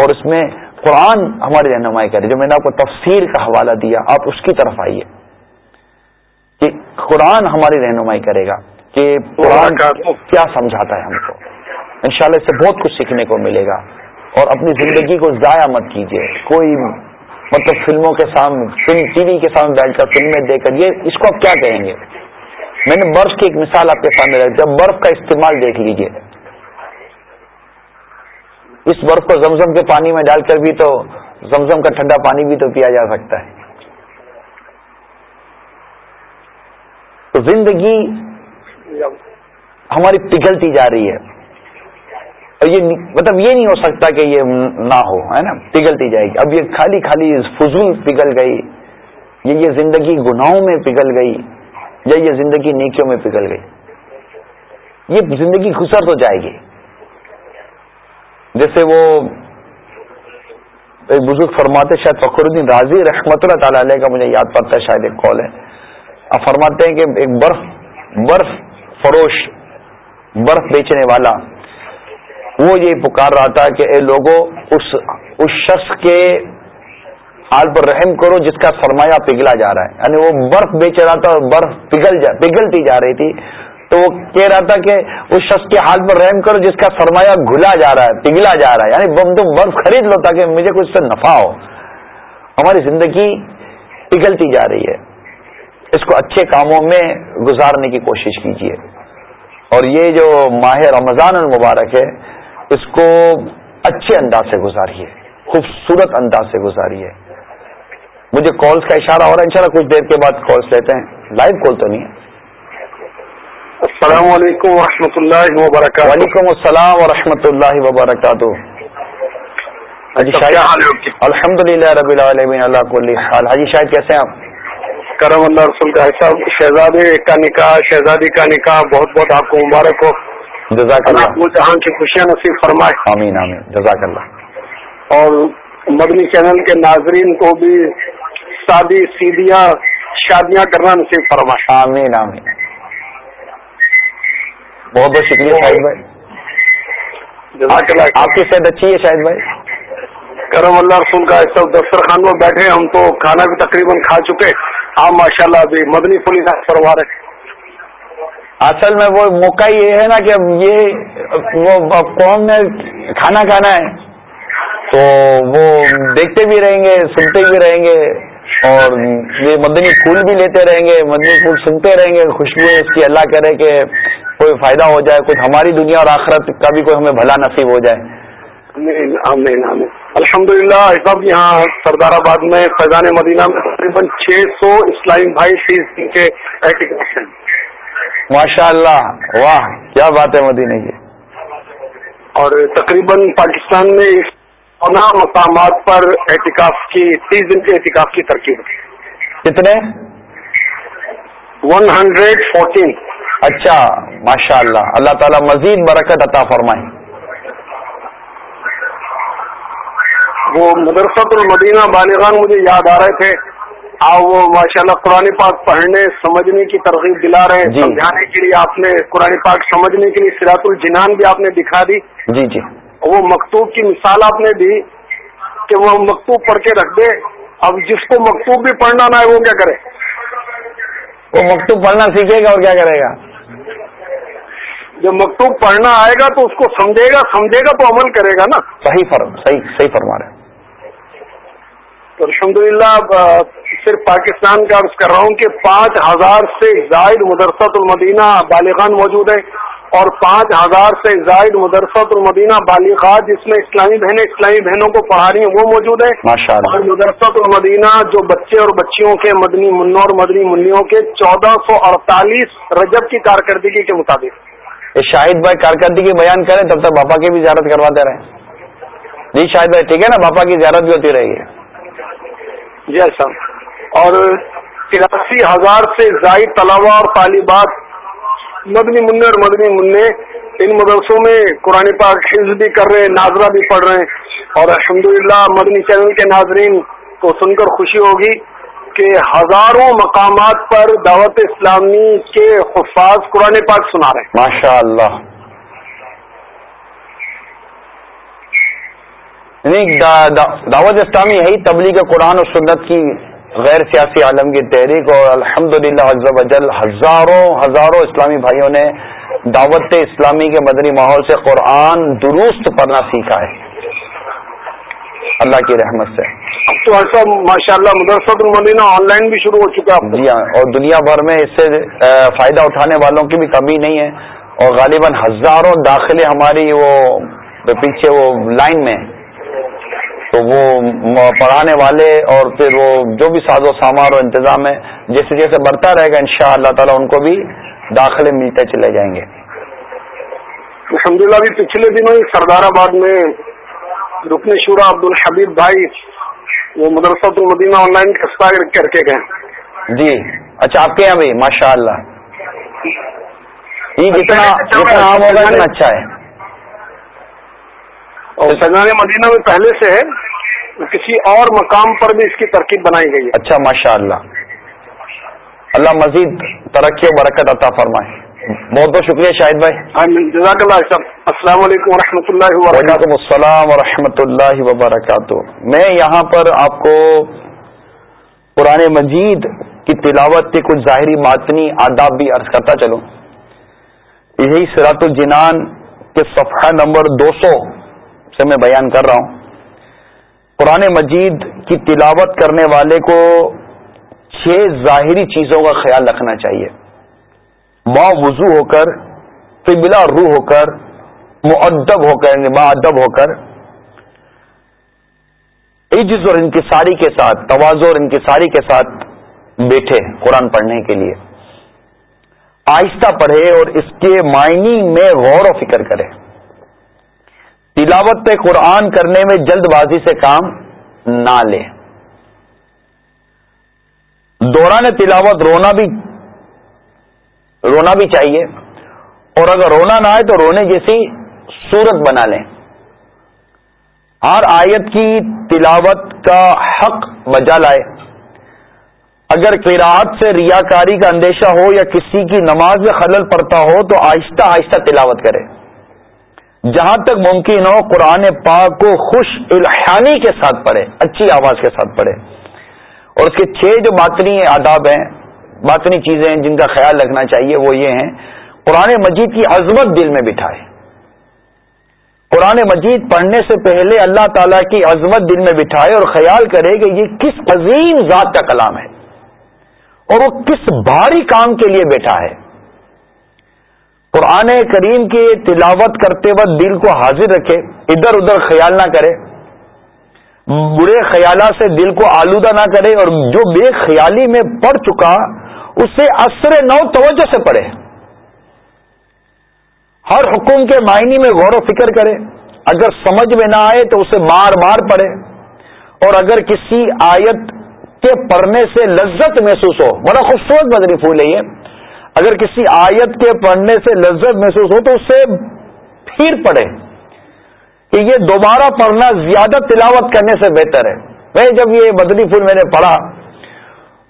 اور اس میں قرآن ہماری رہنمائی کرے جو میں نے آپ کو تفسیر کا حوالہ دیا آپ اس کی طرف آئیے۔ کہ قرآن ہماری رہنمائی کرے گا کہ قرآن کیا سمجھاتا ہے ہم کو۔ انشاءاللہ اس سے بہت کچھ سیکھنے کو ملے گا۔ اور اپنی زندگی کو ضائع مت کیجیے۔ کوئی مطلب فلموں کے سامنے ٹی وی کے سامنے بیٹھ کر فلمیں دے کر، یہ اس کو آپ کیا کہیں گے؟ میں نے برف کی ایک مثال آپ کے سامنے رکھ دیا برف کا استعمال دیکھ لیجیے۔ اس برف کو زمزم کے پانی میں ڈال کر بھی تو، زمزم کا ٹھنڈا پانی بھی تو پیا جا سکتا ہے۔ تو زندگی ہماری پگھلتی جا رہی ہے۔ اور یہ مطلب یہ نہیں ہو سکتا کہ یہ نہ ہو، ہے نا؟ پگھلتی جائے گی۔ اب یہ خالی خالی فضول پگھل گئی یہ یہ زندگی گناہوں میں پگھل گئی، یا یہ زندگی نیکیوں میں پگھل گئی۔ یہ زندگی گزر تو جائے گی۔ جیسے وہ ایک بزرگ فرماتے شاید فخر الدین راضی رحمت اللہ تعالی علیہ کا مجھے یاد پڑتا ہے، شاید ایک کال ہے۔ آپ فرماتے ہیں کہ ایک برف برف فروش، برف بیچنے والا وہ یہ پکار رہا تھا کہ اے لوگوں اس اس شخص کے حال پر رحم کرو جس کا سرمایہ پگھلا جا رہا ہے۔ یعنی وہ برف بیچ رہا تھا اور برف پگھل جا، پگھلتی جا رہی تھی۔ تو وہ کہہ رہا تھا کہ اس شخص کے حال پر رحم کرو جس کا سرمایہ گھلا جا رہا ہے، پگھلا جا رہا ہے۔ یعنی تم برف خرید لو تاکہ مجھے کچھ سے نفع ہو۔ ہماری زندگی پگھلتی جا رہی ہے۔ اس کو اچھے کاموں میں گزارنے کی کوشش کیجیے اور یہ جو ماہ رمضان المبارک ہے اس کو اچھے انداز سے گزاریے خوبصورت انداز سے گزاریے مجھے کالس کا اشارہ ہو رہا ہے انشاءاللہ کچھ دیر کے بعد کالس لیتے ہیں۔ لائیو کال تو نہیں ہے۔ السلام علیکم و اللہ وبرکاتہ۔ وعلیکم السلام و اللہ وبرکاتہ۔ الحمد للہ ربی العالمین اللہ کو حاجی شاہد کیسے ہیں آپ؟ کرم اللہ رسول کا صاحب شہزادی کا نکاح شہزادی کا نکاح بہت بہت آپ کو مبارک ہو۔ جزاک اللہ. جہاں کی خوشیاں نصیب فرمائے. آمین آمین. جزاک اللہ. اور مدنی چینل کے ناظرین کو بھی شادی سیدیاں شادیاں کرنا نصیب فرما آمین آمین. بہت بہت شکریہ شاہد بھائی. آپ کی صحت اچھی ہے شاہد بھائی؟ کرم اللہ رسول کا سب دسترخوان میں بیٹھے ہم تو کھانا بھی تقریباً کھا چکے. آپ ماشاء اللہ ابھی مدنی پولیس کروا رہے اصل میں وہ موقع یہ ہے نا کہ یہ وہ قوم میں کھانا کھانا ہے تو وہ دیکھتے بھی رہیں گے، سنتے بھی رہیں گے اور یہ مدنی پھول بھی لیتے رہیں گے، مدنی پھول سنتے رہیں گے خوشبو اس کی اللہ کرے کہ کوئی فائدہ ہو جائے، کچھ ہماری دنیا اور آخرت کا بھی کوئی ہمیں بھلا نصیب ہو جائے۔ الحمد للہ سب یہاں سردار آباد میں فیضان مدینہ میں تقریباً چھ سو اسلامی بھائی فیس کے ماشاء اللہ واہ کیا بات ہے مدینہ کی۔ اور تقریباً پاکستان میں مقامات پر احتکاف کی تیس دن کے احتکاف کی ترکیب۔ کتنے؟ ون ہنڈریڈ فورٹین اچھا ماشاء اللہ اللہ تعالیٰ مزید برکت عطا فرمائے۔ وہ مدرسۃ المدینہ بالغان مجھے یاد آ رہے تھے۔ آپ وہ ماشاء اللہ قرآن پاک پڑھنے سمجھنے کی ترغیب دلا رہے ہیں جی۔ سمجھانے کے لیے آپ نے قرآن پاک سمجھنے کے لیے سراط الجنان بھی آپ نے دکھا دی۔ جی جی۔ وہ مکتوب کی مثال آپ نے دی کہ وہ مکتوب پڑھ کے رکھ دے۔ اب جس کو مکتوب بھی پڑھنا نہ ہے وہ کیا کرے؟ وہ مکتوب پڑھنا سیکھے گا اور کیا کرے گا؟ جب مکتوب پڑھنا آئے گا تو اس کو سمجھے گا سمجھے گا تو عمل کرے گا نا۔ صحیح فرم صحیح صحیح فرما رہے تو الحمد للہ صرف پاکستان کا عرض کر رہا ہوں کہ پانچ ہزار سے زائد مدرسۃ المدینہ بالغان موجود ہے اور پانچ ہزار سے زائد مدرسۃ المدینہ بالغات جس میں اسلامی بہنیں اسلامی بہنوں کو پڑھا رہی ہیں وہ موجود ہے اور مدرسۃ المدینہ جو بچے اور بچیوں کے مدنی منوں اور مدنی منوں کے چودہ سو اڑتالیس رجب کی کارکردگی کے مطابق۔ شاہد بھائی کارکردگی بیان کریں تب تک باپا کی بھی زیارت کرواتے رہے جی شاہد بھائی ٹھیک ہے نا؟ باپا کی زیارت بھی ہوتی رہے گی۔ جی اور تراسی ہزار سے زائد طلبا اور طالبات مدنی منع اور مدنی منع ان مدرسوں میں قرآن پاک حفظ بھی کر رہے ہیں، ناظرہ بھی پڑھ رہے ہیں۔ اور الحمدللہ مدنی چینل کے ناظرین کو سن کر خوشی ہوگی کہ ہزاروں مقامات پر دعوت اسلامی کے حفاظ قرآن پاک سنا رہے ہیں۔ ماشاء اللہ یعنی دعوت اسلامی ہے ہی تبلیغ قرآن و سنت کی غیر سیاسی عالم کی تحریک اور الحمد للہ ہزاروں ہزاروں اسلامی بھائیوں نے دعوت اسلامی کے مدنی ماحول سے قرآن درست پڑھنا سیکھا ہے۔ اللہ کی رحمت سے۔ اب تو ایسا ماشاء اللہ مدرسۃ المدینہ آن لائن بھی شروع ہو چکا ہے۔ جی ہاں اور دنیا بھر میں اس سے فائدہ اٹھانے والوں کی بھی کمی نہیں ہے۔ اور غالباً ہزاروں داخلے ہماری وہ پیچھے وہ لائن میں تو وہ پڑھانے والے اور پھر وہ جو بھی ساز و سامان اور انتظام ہے جیسے جیسے بڑھتا رہے گا ان شاء اللہ تعالیٰ ان کو بھی داخلے ملتے چلے جائیں گے۔ الحمد للہ بھی پچھلے دنوں ہی سردار آباد میں رکن شورا عبد الحبیب بھائی وہ مدرسہ المدینہ آن لائن کر کے گئے۔ جی اچھا آپ کے یہاں بھی ماشاء اللہ یہ جتنا جتنا عام ہوگا اتنا اچھا ہے۔ اور سجان مدینہ میں پہلے سے ہے کسی اور مقام پر بھی اس کی ترکیب بنائی گئی ہے۔ اچھا ماشاء اللہ اللہ مزید ترقی و برکت عطا فرمائے۔ بہت بہت شکریہ شاہد بھائی۔ جزاک اللہ السلام علیکم و اللہ وعلیکم السلام و اللہ وبرکاتہ۔ میں یہاں پر آپ کو قرآن مجید کی تلاوت کے کچھ ظاہری ماتنی آداب بھی عرض کرتا چلوں۔ یہی سرات الجنان کے صفحہ نمبر دو سو۔ سے میں بیان کر رہا ہوں۔ قرآن مجید کی تلاوت کرنے والے کو چھ ظاہری چیزوں کا خیال رکھنا چاہیے۔ با وضو ہو کر قبلہ روح ہو کر معدب ہو کر یعنی ادب ہو کر عجز اور انکساری کے ساتھ توازو اور انکساری کے ساتھ بیٹھے قرآن پڑھنے کے لیے۔ آہستہ پڑھے اور اس کے معنی میں غور و فکر کرے۔ تلاوت پہ قرآن کرنے میں جلد بازی سے کام نہ لے۔ دوران تلاوت رونا بھی رونا بھی چاہیے۔ اور اگر رونا نہ آئے تو رونے جیسی صورت بنا لیں۔ ہر آیت کی تلاوت کا حق بجا لائے۔ اگر قراعت سے ریاکاری کا اندیشہ ہو یا کسی کی نماز میں خلل پڑتا ہو تو آہستہ آہستہ تلاوت کرے۔ جہاں تک ممکن ہو قرآن پاک کو خوش الحانی کے ساتھ پڑھے، اچھی آواز کے ساتھ پڑھے۔ اور اس کے چھ جو باطنی آداب ہیں، باطنی چیزیں ہیں، جن کا خیال رکھنا چاہیے، وہ یہ ہیں، قرآن مجید کی عظمت دل میں بٹھائے۔ قرآن مجید پڑھنے سے پہلے اللہ تعالیٰ کی عظمت دل میں بٹھائے اور خیال کرے کہ یہ کس عظیم ذات کا کلام ہے۔ اور وہ کس بھاری کام کے لیے بیٹھا ہے۔ قرآن کریم کی تلاوت کرتے وقت دل کو حاضر رکھے، ادھر ادھر خیال نہ کرے۔ برے خیالات سے دل کو آلودہ نہ کرے اور جو بے خیالی میں پڑ چکا، اسے اثر نو توجہ سے پڑھے۔ ہر حکم کے معنی میں غور و فکر کرے۔ اگر سمجھ میں نہ آئے تو اسے بار بار پڑھے۔ اور اگر کسی آیت کے پڑھنے سے لذت محسوس ہو، بڑا خوبصورت بدری پھول ہے یہ۔ اگر کسی آیت کے پڑھنے سے لذت محسوس ہو تو اسے پھر پڑھے کہ یہ دوبارہ پڑھنا زیادہ تلاوت کرنے سے بہتر ہے۔ میں جب یہ بدری پھول میں نے پڑھا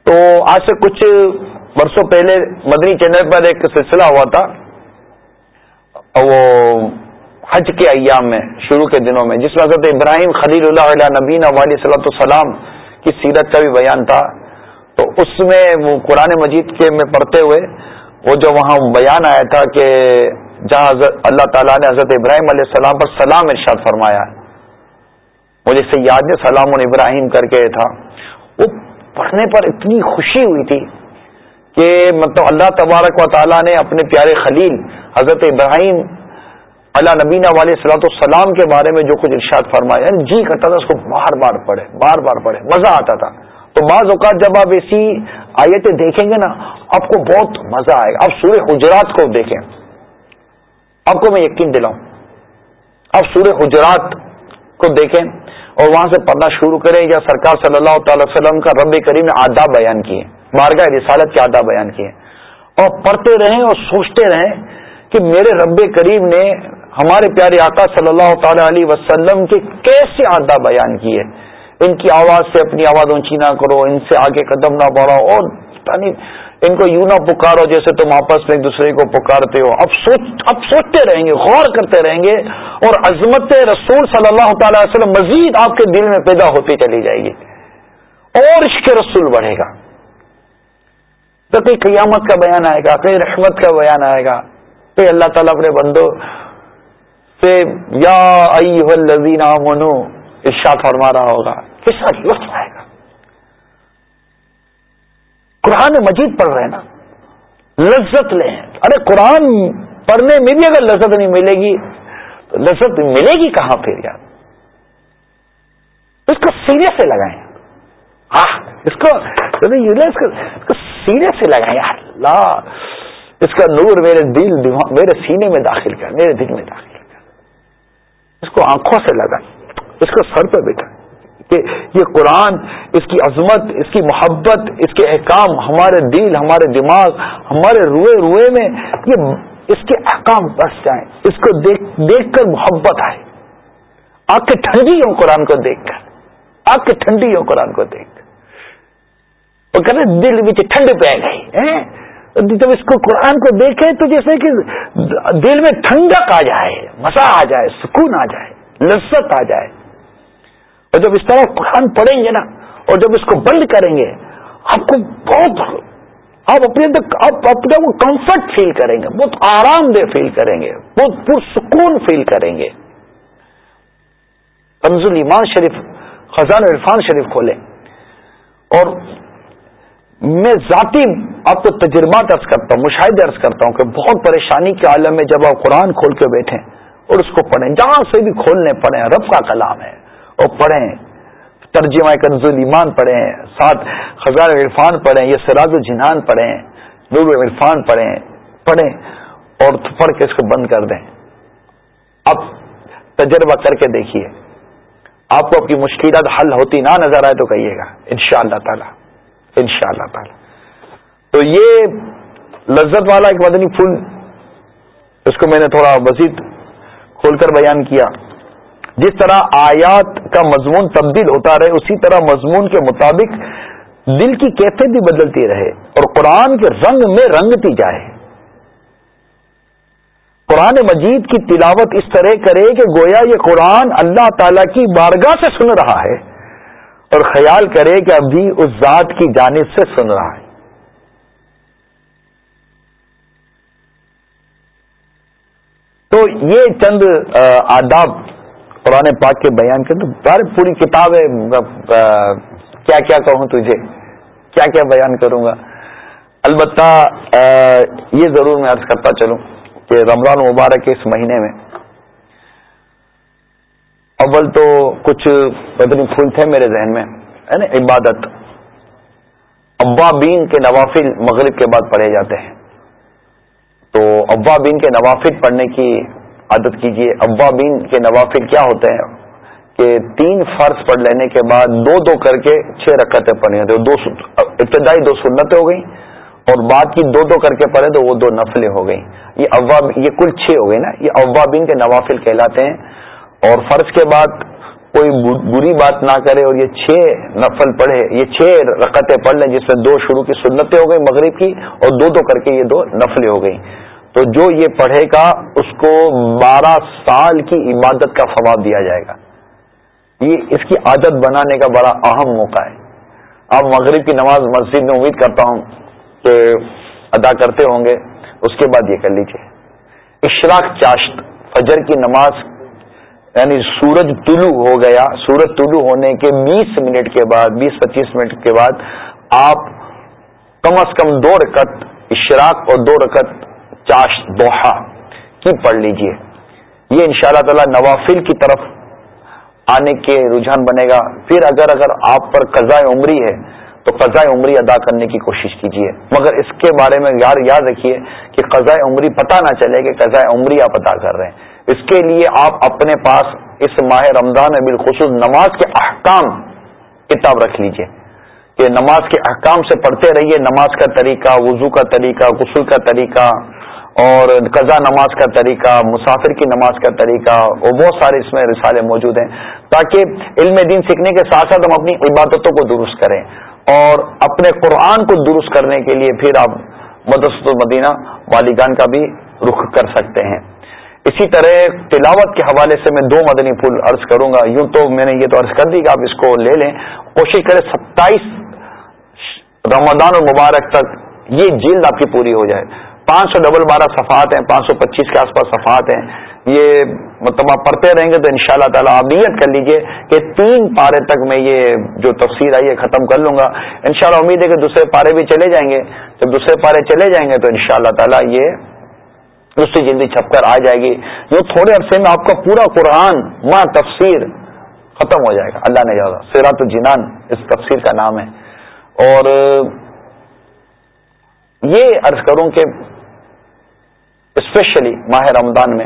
تو آج سے کچھ برسوں پہلے مدنی چینل پر ایک سلسلہ ہوا تھا۔ وہ حج کے ایام میں، شروع کے دنوں میں، جس میں حضرت ابراہیم خلیل اللہ علیہ نبین علیہ صلاحت السلام کی سیرت کا بھی بیان تھا۔ تو اس میں وہ قرآن مجید کے میں پڑھتے ہوئے وہ جو وہاں بیان آیا تھا کہ جہاں حضرت اللہ تعالیٰ نے حضرت ابراہیم علیہ السلام پر سلام ارشاد فرمایا مجھے سے یاد ہے سلام ابراہیم کر کے تھا۔ وہ پڑھنے پر اتنی خوشی ہوئی تھی کہ مطلب اللہ تبارک و تعالیٰ نے اپنے پیارے خلیل حضرت ابراہیم اللہ نبینہ والے صلاحت السلام کے بارے میں جو کچھ ارشاد فرمایا یعنی جی کرتا تھا، اس کو بار بار پڑھے، بار بار پڑھے، مزہ آتا تھا۔ تو بعض اوقات جب آپ ایسی آیتیں دیکھیں گے نا، آپ کو بہت مزہ آئے گا۔ آپ سورہ حجرات کو دیکھیں۔ آپ کو میں یقین دلاؤں۔ آپ سورہ حجرات کو دیکھیں اور وہاں سے پڑھنا شروع کریں، یا سرکار صلی اللہ تعالی وسلم کا رب کریم نے آداب بیان کیے مارگاہ رسالت کے آداب بیان کیے۔ اور پڑھتے رہیں اور سوچتے رہیں کہ میرے رب کریم نے ہمارے پیارے آقا صلی اللہ تعالی علیہ وسلم کے کیسے آداب بیان کیے۔ ان کی آواز سے اپنی آواز اونچی نہ کرو، ان سے آگے قدم نہ بڑھاؤ، اور یعنی ان کو یوں نہ پکارو جیسے تم آپس میں ایک دوسرے کو پکارتے ہو۔ اب سوچ اب سوچتے رہیں گے، غور کرتے رہیں گے، اور عظمت رسول صلی اللہ تعالی وسلم مزید آپ کے دل میں پیدا ہوتی چلی جائے گی۔ اور عشق رسول بڑھے گا۔ تو کہیں قیامت کا بیان آئے گا کہیں رحمت کا بیان آئے گا۔ تو اللہ تعالیٰ اپنے بندوں سے، یا الذین منو ارشاد فرما رہا ہوگا۔ کیسا لطف آئے گا؟ قرآن مجید پڑھ رہے نا، لذت لیں۔ ارے، قرآن پڑھنے میں بھی اگر لذت نہیں ملے گی، تو لذت ملے گی کہاں پھر یار؟ اس کو سیریس سے لگائیں۔ ہاں اس کو سینے سے لگائیں۔ اللہ، اس کا نور میرے دل میرے سینے میں داخل کر، میرے دل میں داخل کر۔ اس کو آنکھوں سے لگائیں۔ اس کو سر پہ بیٹھا کہ یہ قرآن، اس کی عظمت، اس کی محبت، اس کے احکام، ہمارے دل، ہمارے دماغ، ہمارے روئے روئے میں یہ اس کے احکام بس جائیں۔ اس کو دیکھ دیکھ کر محبت آئے۔ آپ کے ٹھنڈی ہوں قرآن کو دیکھ کر۔ آپ کے ٹھنڈی ہوں قرآن کو دیکھ کر۔ وہ کہتے دل بچ ٹھنڈ پہ گئی جب اس کو قرآن کو دیکھے تو جیسے کہ دل میں ٹھنڈک آ جائے مسا آ جائے، سکون آ جائے، لذت آ جائے۔ اور جب اس طرح قرآن پڑھیں گے نا، اور جب اس کو بند کریں گے، آپ کو بہت آپ اپنے آپ اپنے کو کمفرٹ فیل کریں گے، بہت آرام دہ فیل کریں گے، بہت پرسکون فیل کریں گے۔ رمض ایمان شریف خزان عرفان شریف کھولیں۔ اور میں ذاتی آپ کو تجربات عرض کرتا ہوں، مشاہدے عرض کرتا ہوں کہ بہت پریشانی کے عالم میں جب آپ قرآن کھول کے بیٹھیں اور اس کو پڑھیں، جہاں سے بھی کھولنے پڑھیں، رب کا کلام ہے۔ اور پڑھیں، ترجمہ کنز ایمان پڑھیں، ساتھ خزار عرفان پڑھیں، یا سراج الجنان پڑھیں، نور عرفان پڑھیں پڑھیں اور پڑھ کے اس کو بند کر دیں۔ اب تجربہ کر کے دیکھیے۔ آپ کو اپنی مشکلات حل ہوتی نہ نظر آئے تو کہیے گا ان شاء اللہ تعالی ان شاء اللہ تعالی۔ تو یہ لذت والا ایک مدنی پھول، اس کو میں نے تھوڑا مزید کھول کر بیان کیا۔ جس طرح آیات کا مضمون تبدیل ہوتا رہے، اسی طرح مضمون کے مطابق دل کی کیفیت بھی بدلتی رہے اور قرآن کے رنگ میں رنگتی جائے۔ قرآن مجید کی تلاوت اس طرح کرے کہ گویا یہ قرآن اللہ تعالی کی بارگاہ سے سن رہا ہے اور خیال کرے کہ ابھی اس ذات کی جانب سے سن رہا ہے۔ تو یہ چند آداب قرآن پاک کے بیان کے تو پوری کتاب ہے کیا کیا کہوں تجھے؟ کیا کیا بیان کروں گا؟ البتہ یہ ضرور میں عرض کرتا چلوں کہ رمضان مبارک کے اس مہینے میں اول تو کچھ بدنی پھول تھے میرے ذہن میں، ہے نا؟ عبادت۔ ابابین کے نوافل مغرب کے بعد پڑھے جاتے ہیں۔ تو ابابین کے نوافل پڑھنے کی عادت کیجیے ابابین کے نوافل کیا ہوتے ہیں؟ کہ تین فرض پڑھ لینے کے بعد دو دو کر کے چھ رکعتیں پڑھنی ہوتی دو ابتدائی دو سنتیں ہو گئیں اور بعد کی دو دو کر کے پڑھے تو وہ دو نفلیں ہو گئیں۔ یہ اواب یہ کل چھ ہو گئے نا، یہ اوابین کے نوافل کہلاتے ہیں۔ اور فرض کے بعد کوئی بری بات نہ کرے اور یہ چھ نفل پڑھے، یہ چھ رقطیں پڑھ لیں جس میں دو شروع کی سنتیں ہو گئی مغرب کی اور دو دو کر کے یہ دو نفلیں ہو گئیں۔ تو جو یہ پڑھے گا، اس کو بارہ سال کی عبادت کا ثواب دیا جائے گا۔ یہ اس کی عادت بنانے کا بڑا اہم موقع ہے۔ اب مغرب کی نماز مسجد میں امید کرتا ہوں کہ ادا کرتے ہوں گے۔ اس کے بعد یہ کر لیجیے اشراق چاشت، فجر کی نماز یعنی سورج طلوع ہو گیا۔ سورج طلوع ہونے کے بیس منٹ کے بعد، بیس پچیس منٹ کے بعد آپ کم از کم دو رکت اشراق اور دو رکت چاش دوحا کی پڑھ لیجیے۔ یہ ان شاء اللہ تعالی نوافل کی طرف آنے کے رجحان بنے گا۔ پھر اگر اگر آپ پر قضاء عمری ہے تو قضاء عمری ادا کرنے کی کوشش کیجیے مگر اس کے بارے میں یار یاد رکھیے کہ قضاء عمری پتہ نہ چلے کہ قضاء عمری آپ ادا کر رہے ہیں۔ اس کے لیے آپ اپنے پاس اس ماہ رمضان میں بالخصوص نماز کے احکام کتاب رکھ لیجیے کہ نماز کے احکام سے پڑھتے رہیے، نماز کا طریقہ، وضو کا طریقہ، غسل کا طریقہ اور قضا نماز کا طریقہ، مسافر کی نماز کا طریقہ، اور بہت سارے اس میں رسالے موجود ہیں۔ تاکہ علم دین سیکھنے کے ساتھ ساتھ ہم اپنی عبادتوں کو درست کریں اور اپنے قرآن کو درست کرنے کے لیے پھر آپ مدرسۃ المدینہ والدان کا بھی رخ کر سکتے ہیں۔ اسی طرح تلاوت کے حوالے سے میں دو مدنی پھول عرض کروں گا۔ یوں تو میں نے یہ تو عرض کر دی کہ آپ اس کو لے لیں۔ کوشش کریں ستائیس رمضان المبارک تک یہ جلد آپ کی پوری ہو جائے۔ پانچ سو ڈبل بارہ صفحات ہیں، پانچ سو پچیس کے آس پاس صفحات ہیں۔ یہ مطلب آپ پڑھتے رہیں گے تو ان شاء اللہ تعالیٰ آپ نیت کر لیجیے کہ تین پارے تک میں یہ جو تفسیر آئی ہے، ختم کر لوں گا۔ ان شاء اللہ امید ہے کہ دوسرے پارے بھی چلے جائیں گے۔ جب دوسرے پارے چلے جائیں گے تو ان شاء اللہ تعالیٰ یہ دوسری جلدی چھپ کر آ جائے گی۔ یوں تھوڑے عرصے میں آپ کا پورا قرآن ماں تفسیر ختم ہو جائے گا۔ اللہ نے جانا سیرات الجنان، اس تفسیر کا نام ہے۔ اور یہ عرض کروں کہ اسپیشلی ماہ رمضان میں،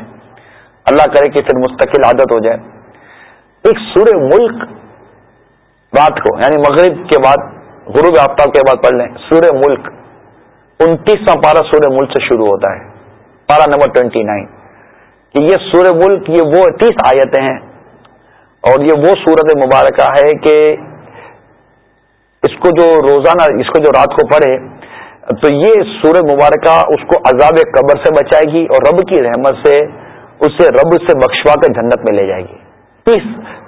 اللہ کرے کہ پھر مستقل عادت ہو جائے۔ ایک سورہ ملک رات کو یعنی مغرب کے بعد، غروب آفتاب کے بعد پڑھ لیں، سورہ ملک۔ انتیسواں پارہ سورہ ملک سے شروع ہوتا ہے۔ پارا نمبر ٹوینٹی نائن۔ کہ یہ سورہ ملک، یہ وہ تیس آیتیں ہیں، اور یہ وہ سورت مبارکہ ہے کہ اس کو جو روزانہ، اس کو جو رات کو پڑھے تو یہ سورہ مبارکہ اس کو عذاب قبر سے بچائے گی اور رب کی رحمت سے اسے رب سے بخشوا کر جنت میں لے جائے گی۔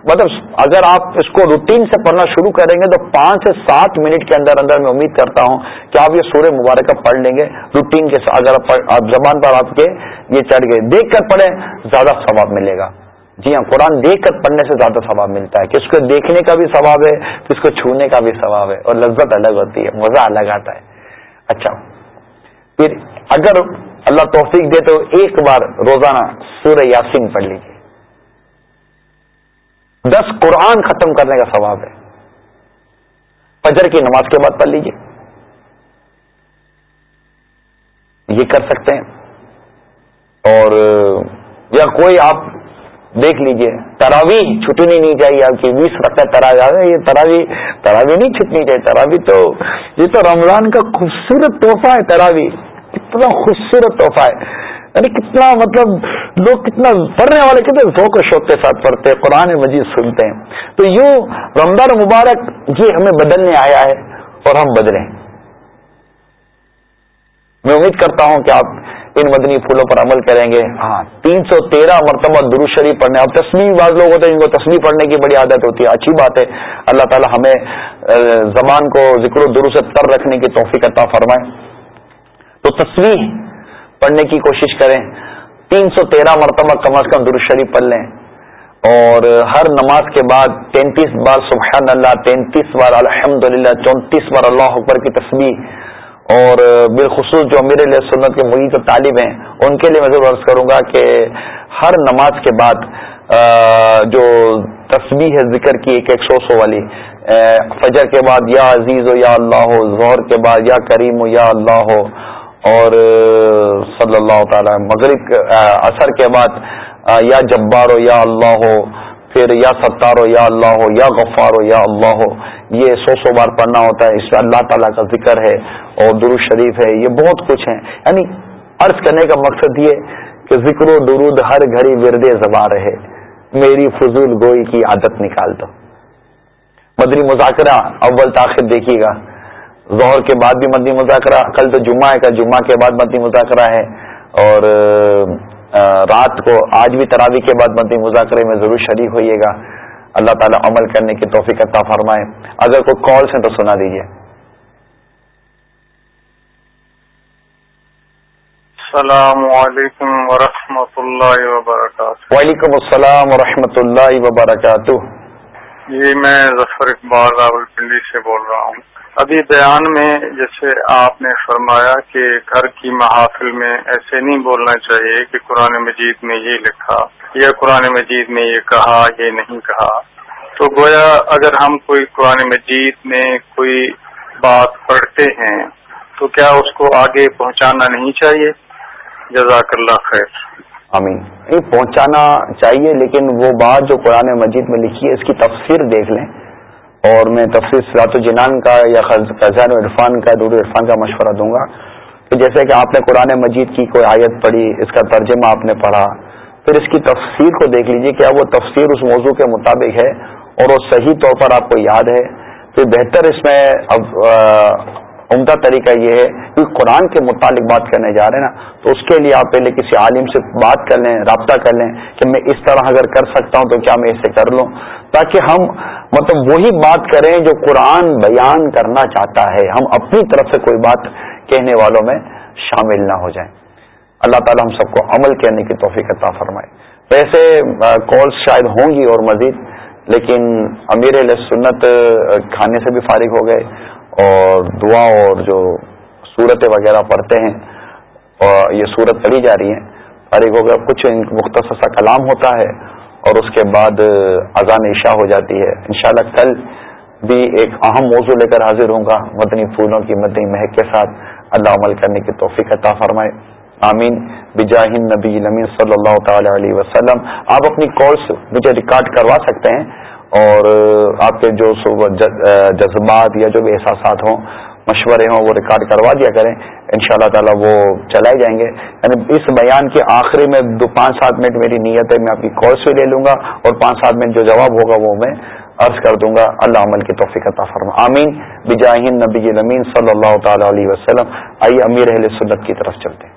مطلب اگر آپ اس کو روٹین سے پڑھنا شروع کریں گے تو پانچ سے سات منٹ کے اندر اندر میں امید کرتا ہوں کہ آپ یہ سورہ مبارکہ پڑھ لیں گے۔ روٹین کے اگر آپ زبان پر آپ کے یہ چڑھ گئے۔ دیکھ کر پڑھیں، زیادہ ثواب ملے گا۔ جی ہاں قرآن دیکھ کر پڑھنے سے زیادہ ثواب ملتا ہے۔ کہ اس کو دیکھنے کا بھی ثواب ہے اس کو چھونے کا بھی ثواب ہے اور لذت الگ ہوتی ہے، مزہ الگ آتا ہے۔ اچھا۔ پھر اگر اللہ توفیق دے تو ایک بار روزانہ سورہ یاسین پڑھ لیجیے دس قرآن ختم کرنے کا ثواب ہے۔ فجر کی نماز کے بعد پڑھ لیجیے یہ کر سکتے ہیں۔ اور یا کوئی آپ دیکھ لیجیے تراوی چھٹنی نہیں چاہیے آپ کی، بیس رقط تراوی یہ تراوی تراوی نہیں چھٹنی چاہیے تراوی تو، یہ تو رمضان کا خوبصورت تحفہ ہے تراوی کتنا خوبصورت تحفہ ہے۔ یعنی کتنا مطلب لوگ کتنا پڑھنے والے، کتنے ذوق و شوق کے ساتھ پڑھتے ہیں، قرآن مجید سنتے ہیں۔ تو یوں رمضان مبارک یہ ہمیں بدلنے آیا ہے اور ہم بدلیں۔ میں امید کرتا ہوں کہ آپ ان مدنی پھولوں پر عمل کریں گے۔ ہاں۔ تین سو تیرہ مرتبہ درو شریف پڑھنے۔ اب تصویر بعض لوگ ہوتے ہیں جن کو تصویر پڑھنے کی بڑی عادت ہوتی ہے۔ اچھی بات ہے۔ اللہ تعالی ہمیں زبان کو ذکر و درو سے تر رکھنے کی توفیق عطا فرمائے۔ تو تصویر پڑھنے کی کوشش کریں۔ تین سو تیرہ مرتبہ کم از کم درو شریف پڑھ لیں۔ اور ہر نماز کے بعد تینتیس بار سبحان اللہ تینتیس بار الحمد للہ چونتیس بار اللہ اکبر کی تصویر اور بالخصوص جو امیر علیہ سنت کے محیط طالب ہیں، ان کے لیے میں ضرور عرض کروں گا کہ ہر نماز کے بعد جو تصویر ہے ذکر کی، ایک ایک سو سو والی فجر کے بعد یا عزیز ہو یا اللہ ہو ظہر کے بعد یا کریم ہو یا اللہ ہو اور صلی اللہ تعالی، مغرب اثر کے بعد یا جبار ہو یا اللہ ہو پھر یا ستار ہو یا اللہ ہو یا غفار ہو یا اللہ۔ ہو یہ سو سو بار پڑھنا ہوتا ہے، اس میں اللہ تعالیٰ کا ذکر ہے اور درود شریف ہے، یہ بہت کچھ ہے یعنی عرض کرنے کا مقصد یہ کہ ذکر و درود ہر گھڑی ورد زبان رہے۔ میری فضول گوئی کی عادت نکال دو۔ مدنی مذاکرہ اول تاخیر دیکھیے گا۔ ظہر کے بعد بھی مدنی مذاکرہ، کل تو جمعہ ہے کا جمعہ کے بعد مدنی مذاکرہ ہے۔ اور رات کو آج بھی تراوی کے بعد مدنی مذاکرے میں ضرور شریک ہوئیے گا۔ اللہ تعالیٰ عمل کرنے کی توفیق عطا فرمائے۔ اگر کوئی کالس ہیں تو سنا دیجیے السلام علیکم ورحمۃ اللہ وبرکاتہ۔ وعلیکم السلام ورحمۃ اللہ وبرکاتہ۔ جی میں ظفر اقبال راول پنڈی سے بول رہا ہوں۔ ابھی بیان میں جیسے آپ نے فرمایا کہ گھر کی محافل میں ایسے نہیں بولنا چاہیے کہ قرآن مجید میں یہ لکھا یا قرآن مجید نے یہ کہا، یہ نہیں کہا۔ تو گویا اگر ہم کوئی قرآن مجید میں کوئی بات پڑھتے ہیں تو کیا اس کو آگے پہنچانا نہیں چاہیے؟ جزاک اللہ خیر۔ امین پہنچانا چاہیے، لیکن وہ بات جو قرآن مجید میں لکھی ہے، اس کی تفسیر دیکھ لیں۔ اور میں تفصیل سرات الجنان کا یا خزان عرفان کا، دور عرفان کا مشورہ دوں گا کہ جیسے کہ آپ نے قرآن مجید کی کوئی آیت پڑھی، اس کا ترجمہ آپ نے پڑھا، پھر اس کی تفسیر کو دیکھ لیجیے کیا وہ تفسیر اس موضوع کے مطابق ہے اور وہ صحیح طور پر آپ کو یاد ہے۔ پھر بہتر اس میں اب عمدہ طریقہ یہ ہے کہ قرآن کے متعلق بات کرنے جا رہے ہیں نا، تو اس کے لیے آپ پہلے کسی عالم سے بات کر لیں، رابطہ کر لیں کہ میں اس طرح اگر کر سکتا ہوں تو کیا میں اسے کر لوں۔ تاکہ ہم مطلب وہی بات کریں جو قرآن بیان کرنا چاہتا ہے۔ ہم اپنی طرف سے کوئی بات کہنے والوں میں شامل نہ ہو جائیں۔ اللہ تعالی ہم سب کو عمل کرنے کی توفیق عطا فرمائے۔ ویسے کالس شاید ہوں گی اور مزید، لیکن امیر علیہ سنت کھانے سے بھی فارغ ہو گئے۔ اور دعا اور جو صورتیں وغیرہ پڑھتے ہیں، اور یہ صورت پڑھی جا رہی ہیں فارغ ہو گیا کچھ مختصر سا کلام ہوتا ہے اور اس کے بعد اذان عشاء ہو جاتی ہے، انشاءاللہ کل بھی ایک اہم موضوع لے کر حاضر ہوں گا، مدنی پھولوں کی مدنی مہک کے ساتھ۔ اللہ عمل کرنے کی توفیق عطا فرمائے۔ آمین۔ بجاہن نبی نمین صلی اللہ تعالی علیہ وسلم۔ آپ اپنی کالس مجھے ریکارڈ کروا سکتے ہیں۔ اور آپ کے جو جذبات یا جو بھی احساسات ہوں، مشورے ہوں، وہ ریکارڈ کروا دیا کریں ان شاء اللہ تعالیٰ وہ چلائے جائیں گے۔ یعنی اس بیان کے آخری میں دو، پانچ، سات منٹ میری نیت ہے، میں آپ کی کالس بھی لے لوں گا اور پانچ، سات منٹ جو جواب ہوگا وہ میں عرض کر دوں گا۔ اللہ عمل کی توفیق عطا فرما۔ آمین۔ بجاہین نبی نمین صلی اللہ تعالی علیہ وسلم۔ آئیے امیر اہل سنت کی طرف چلتے ہیں۔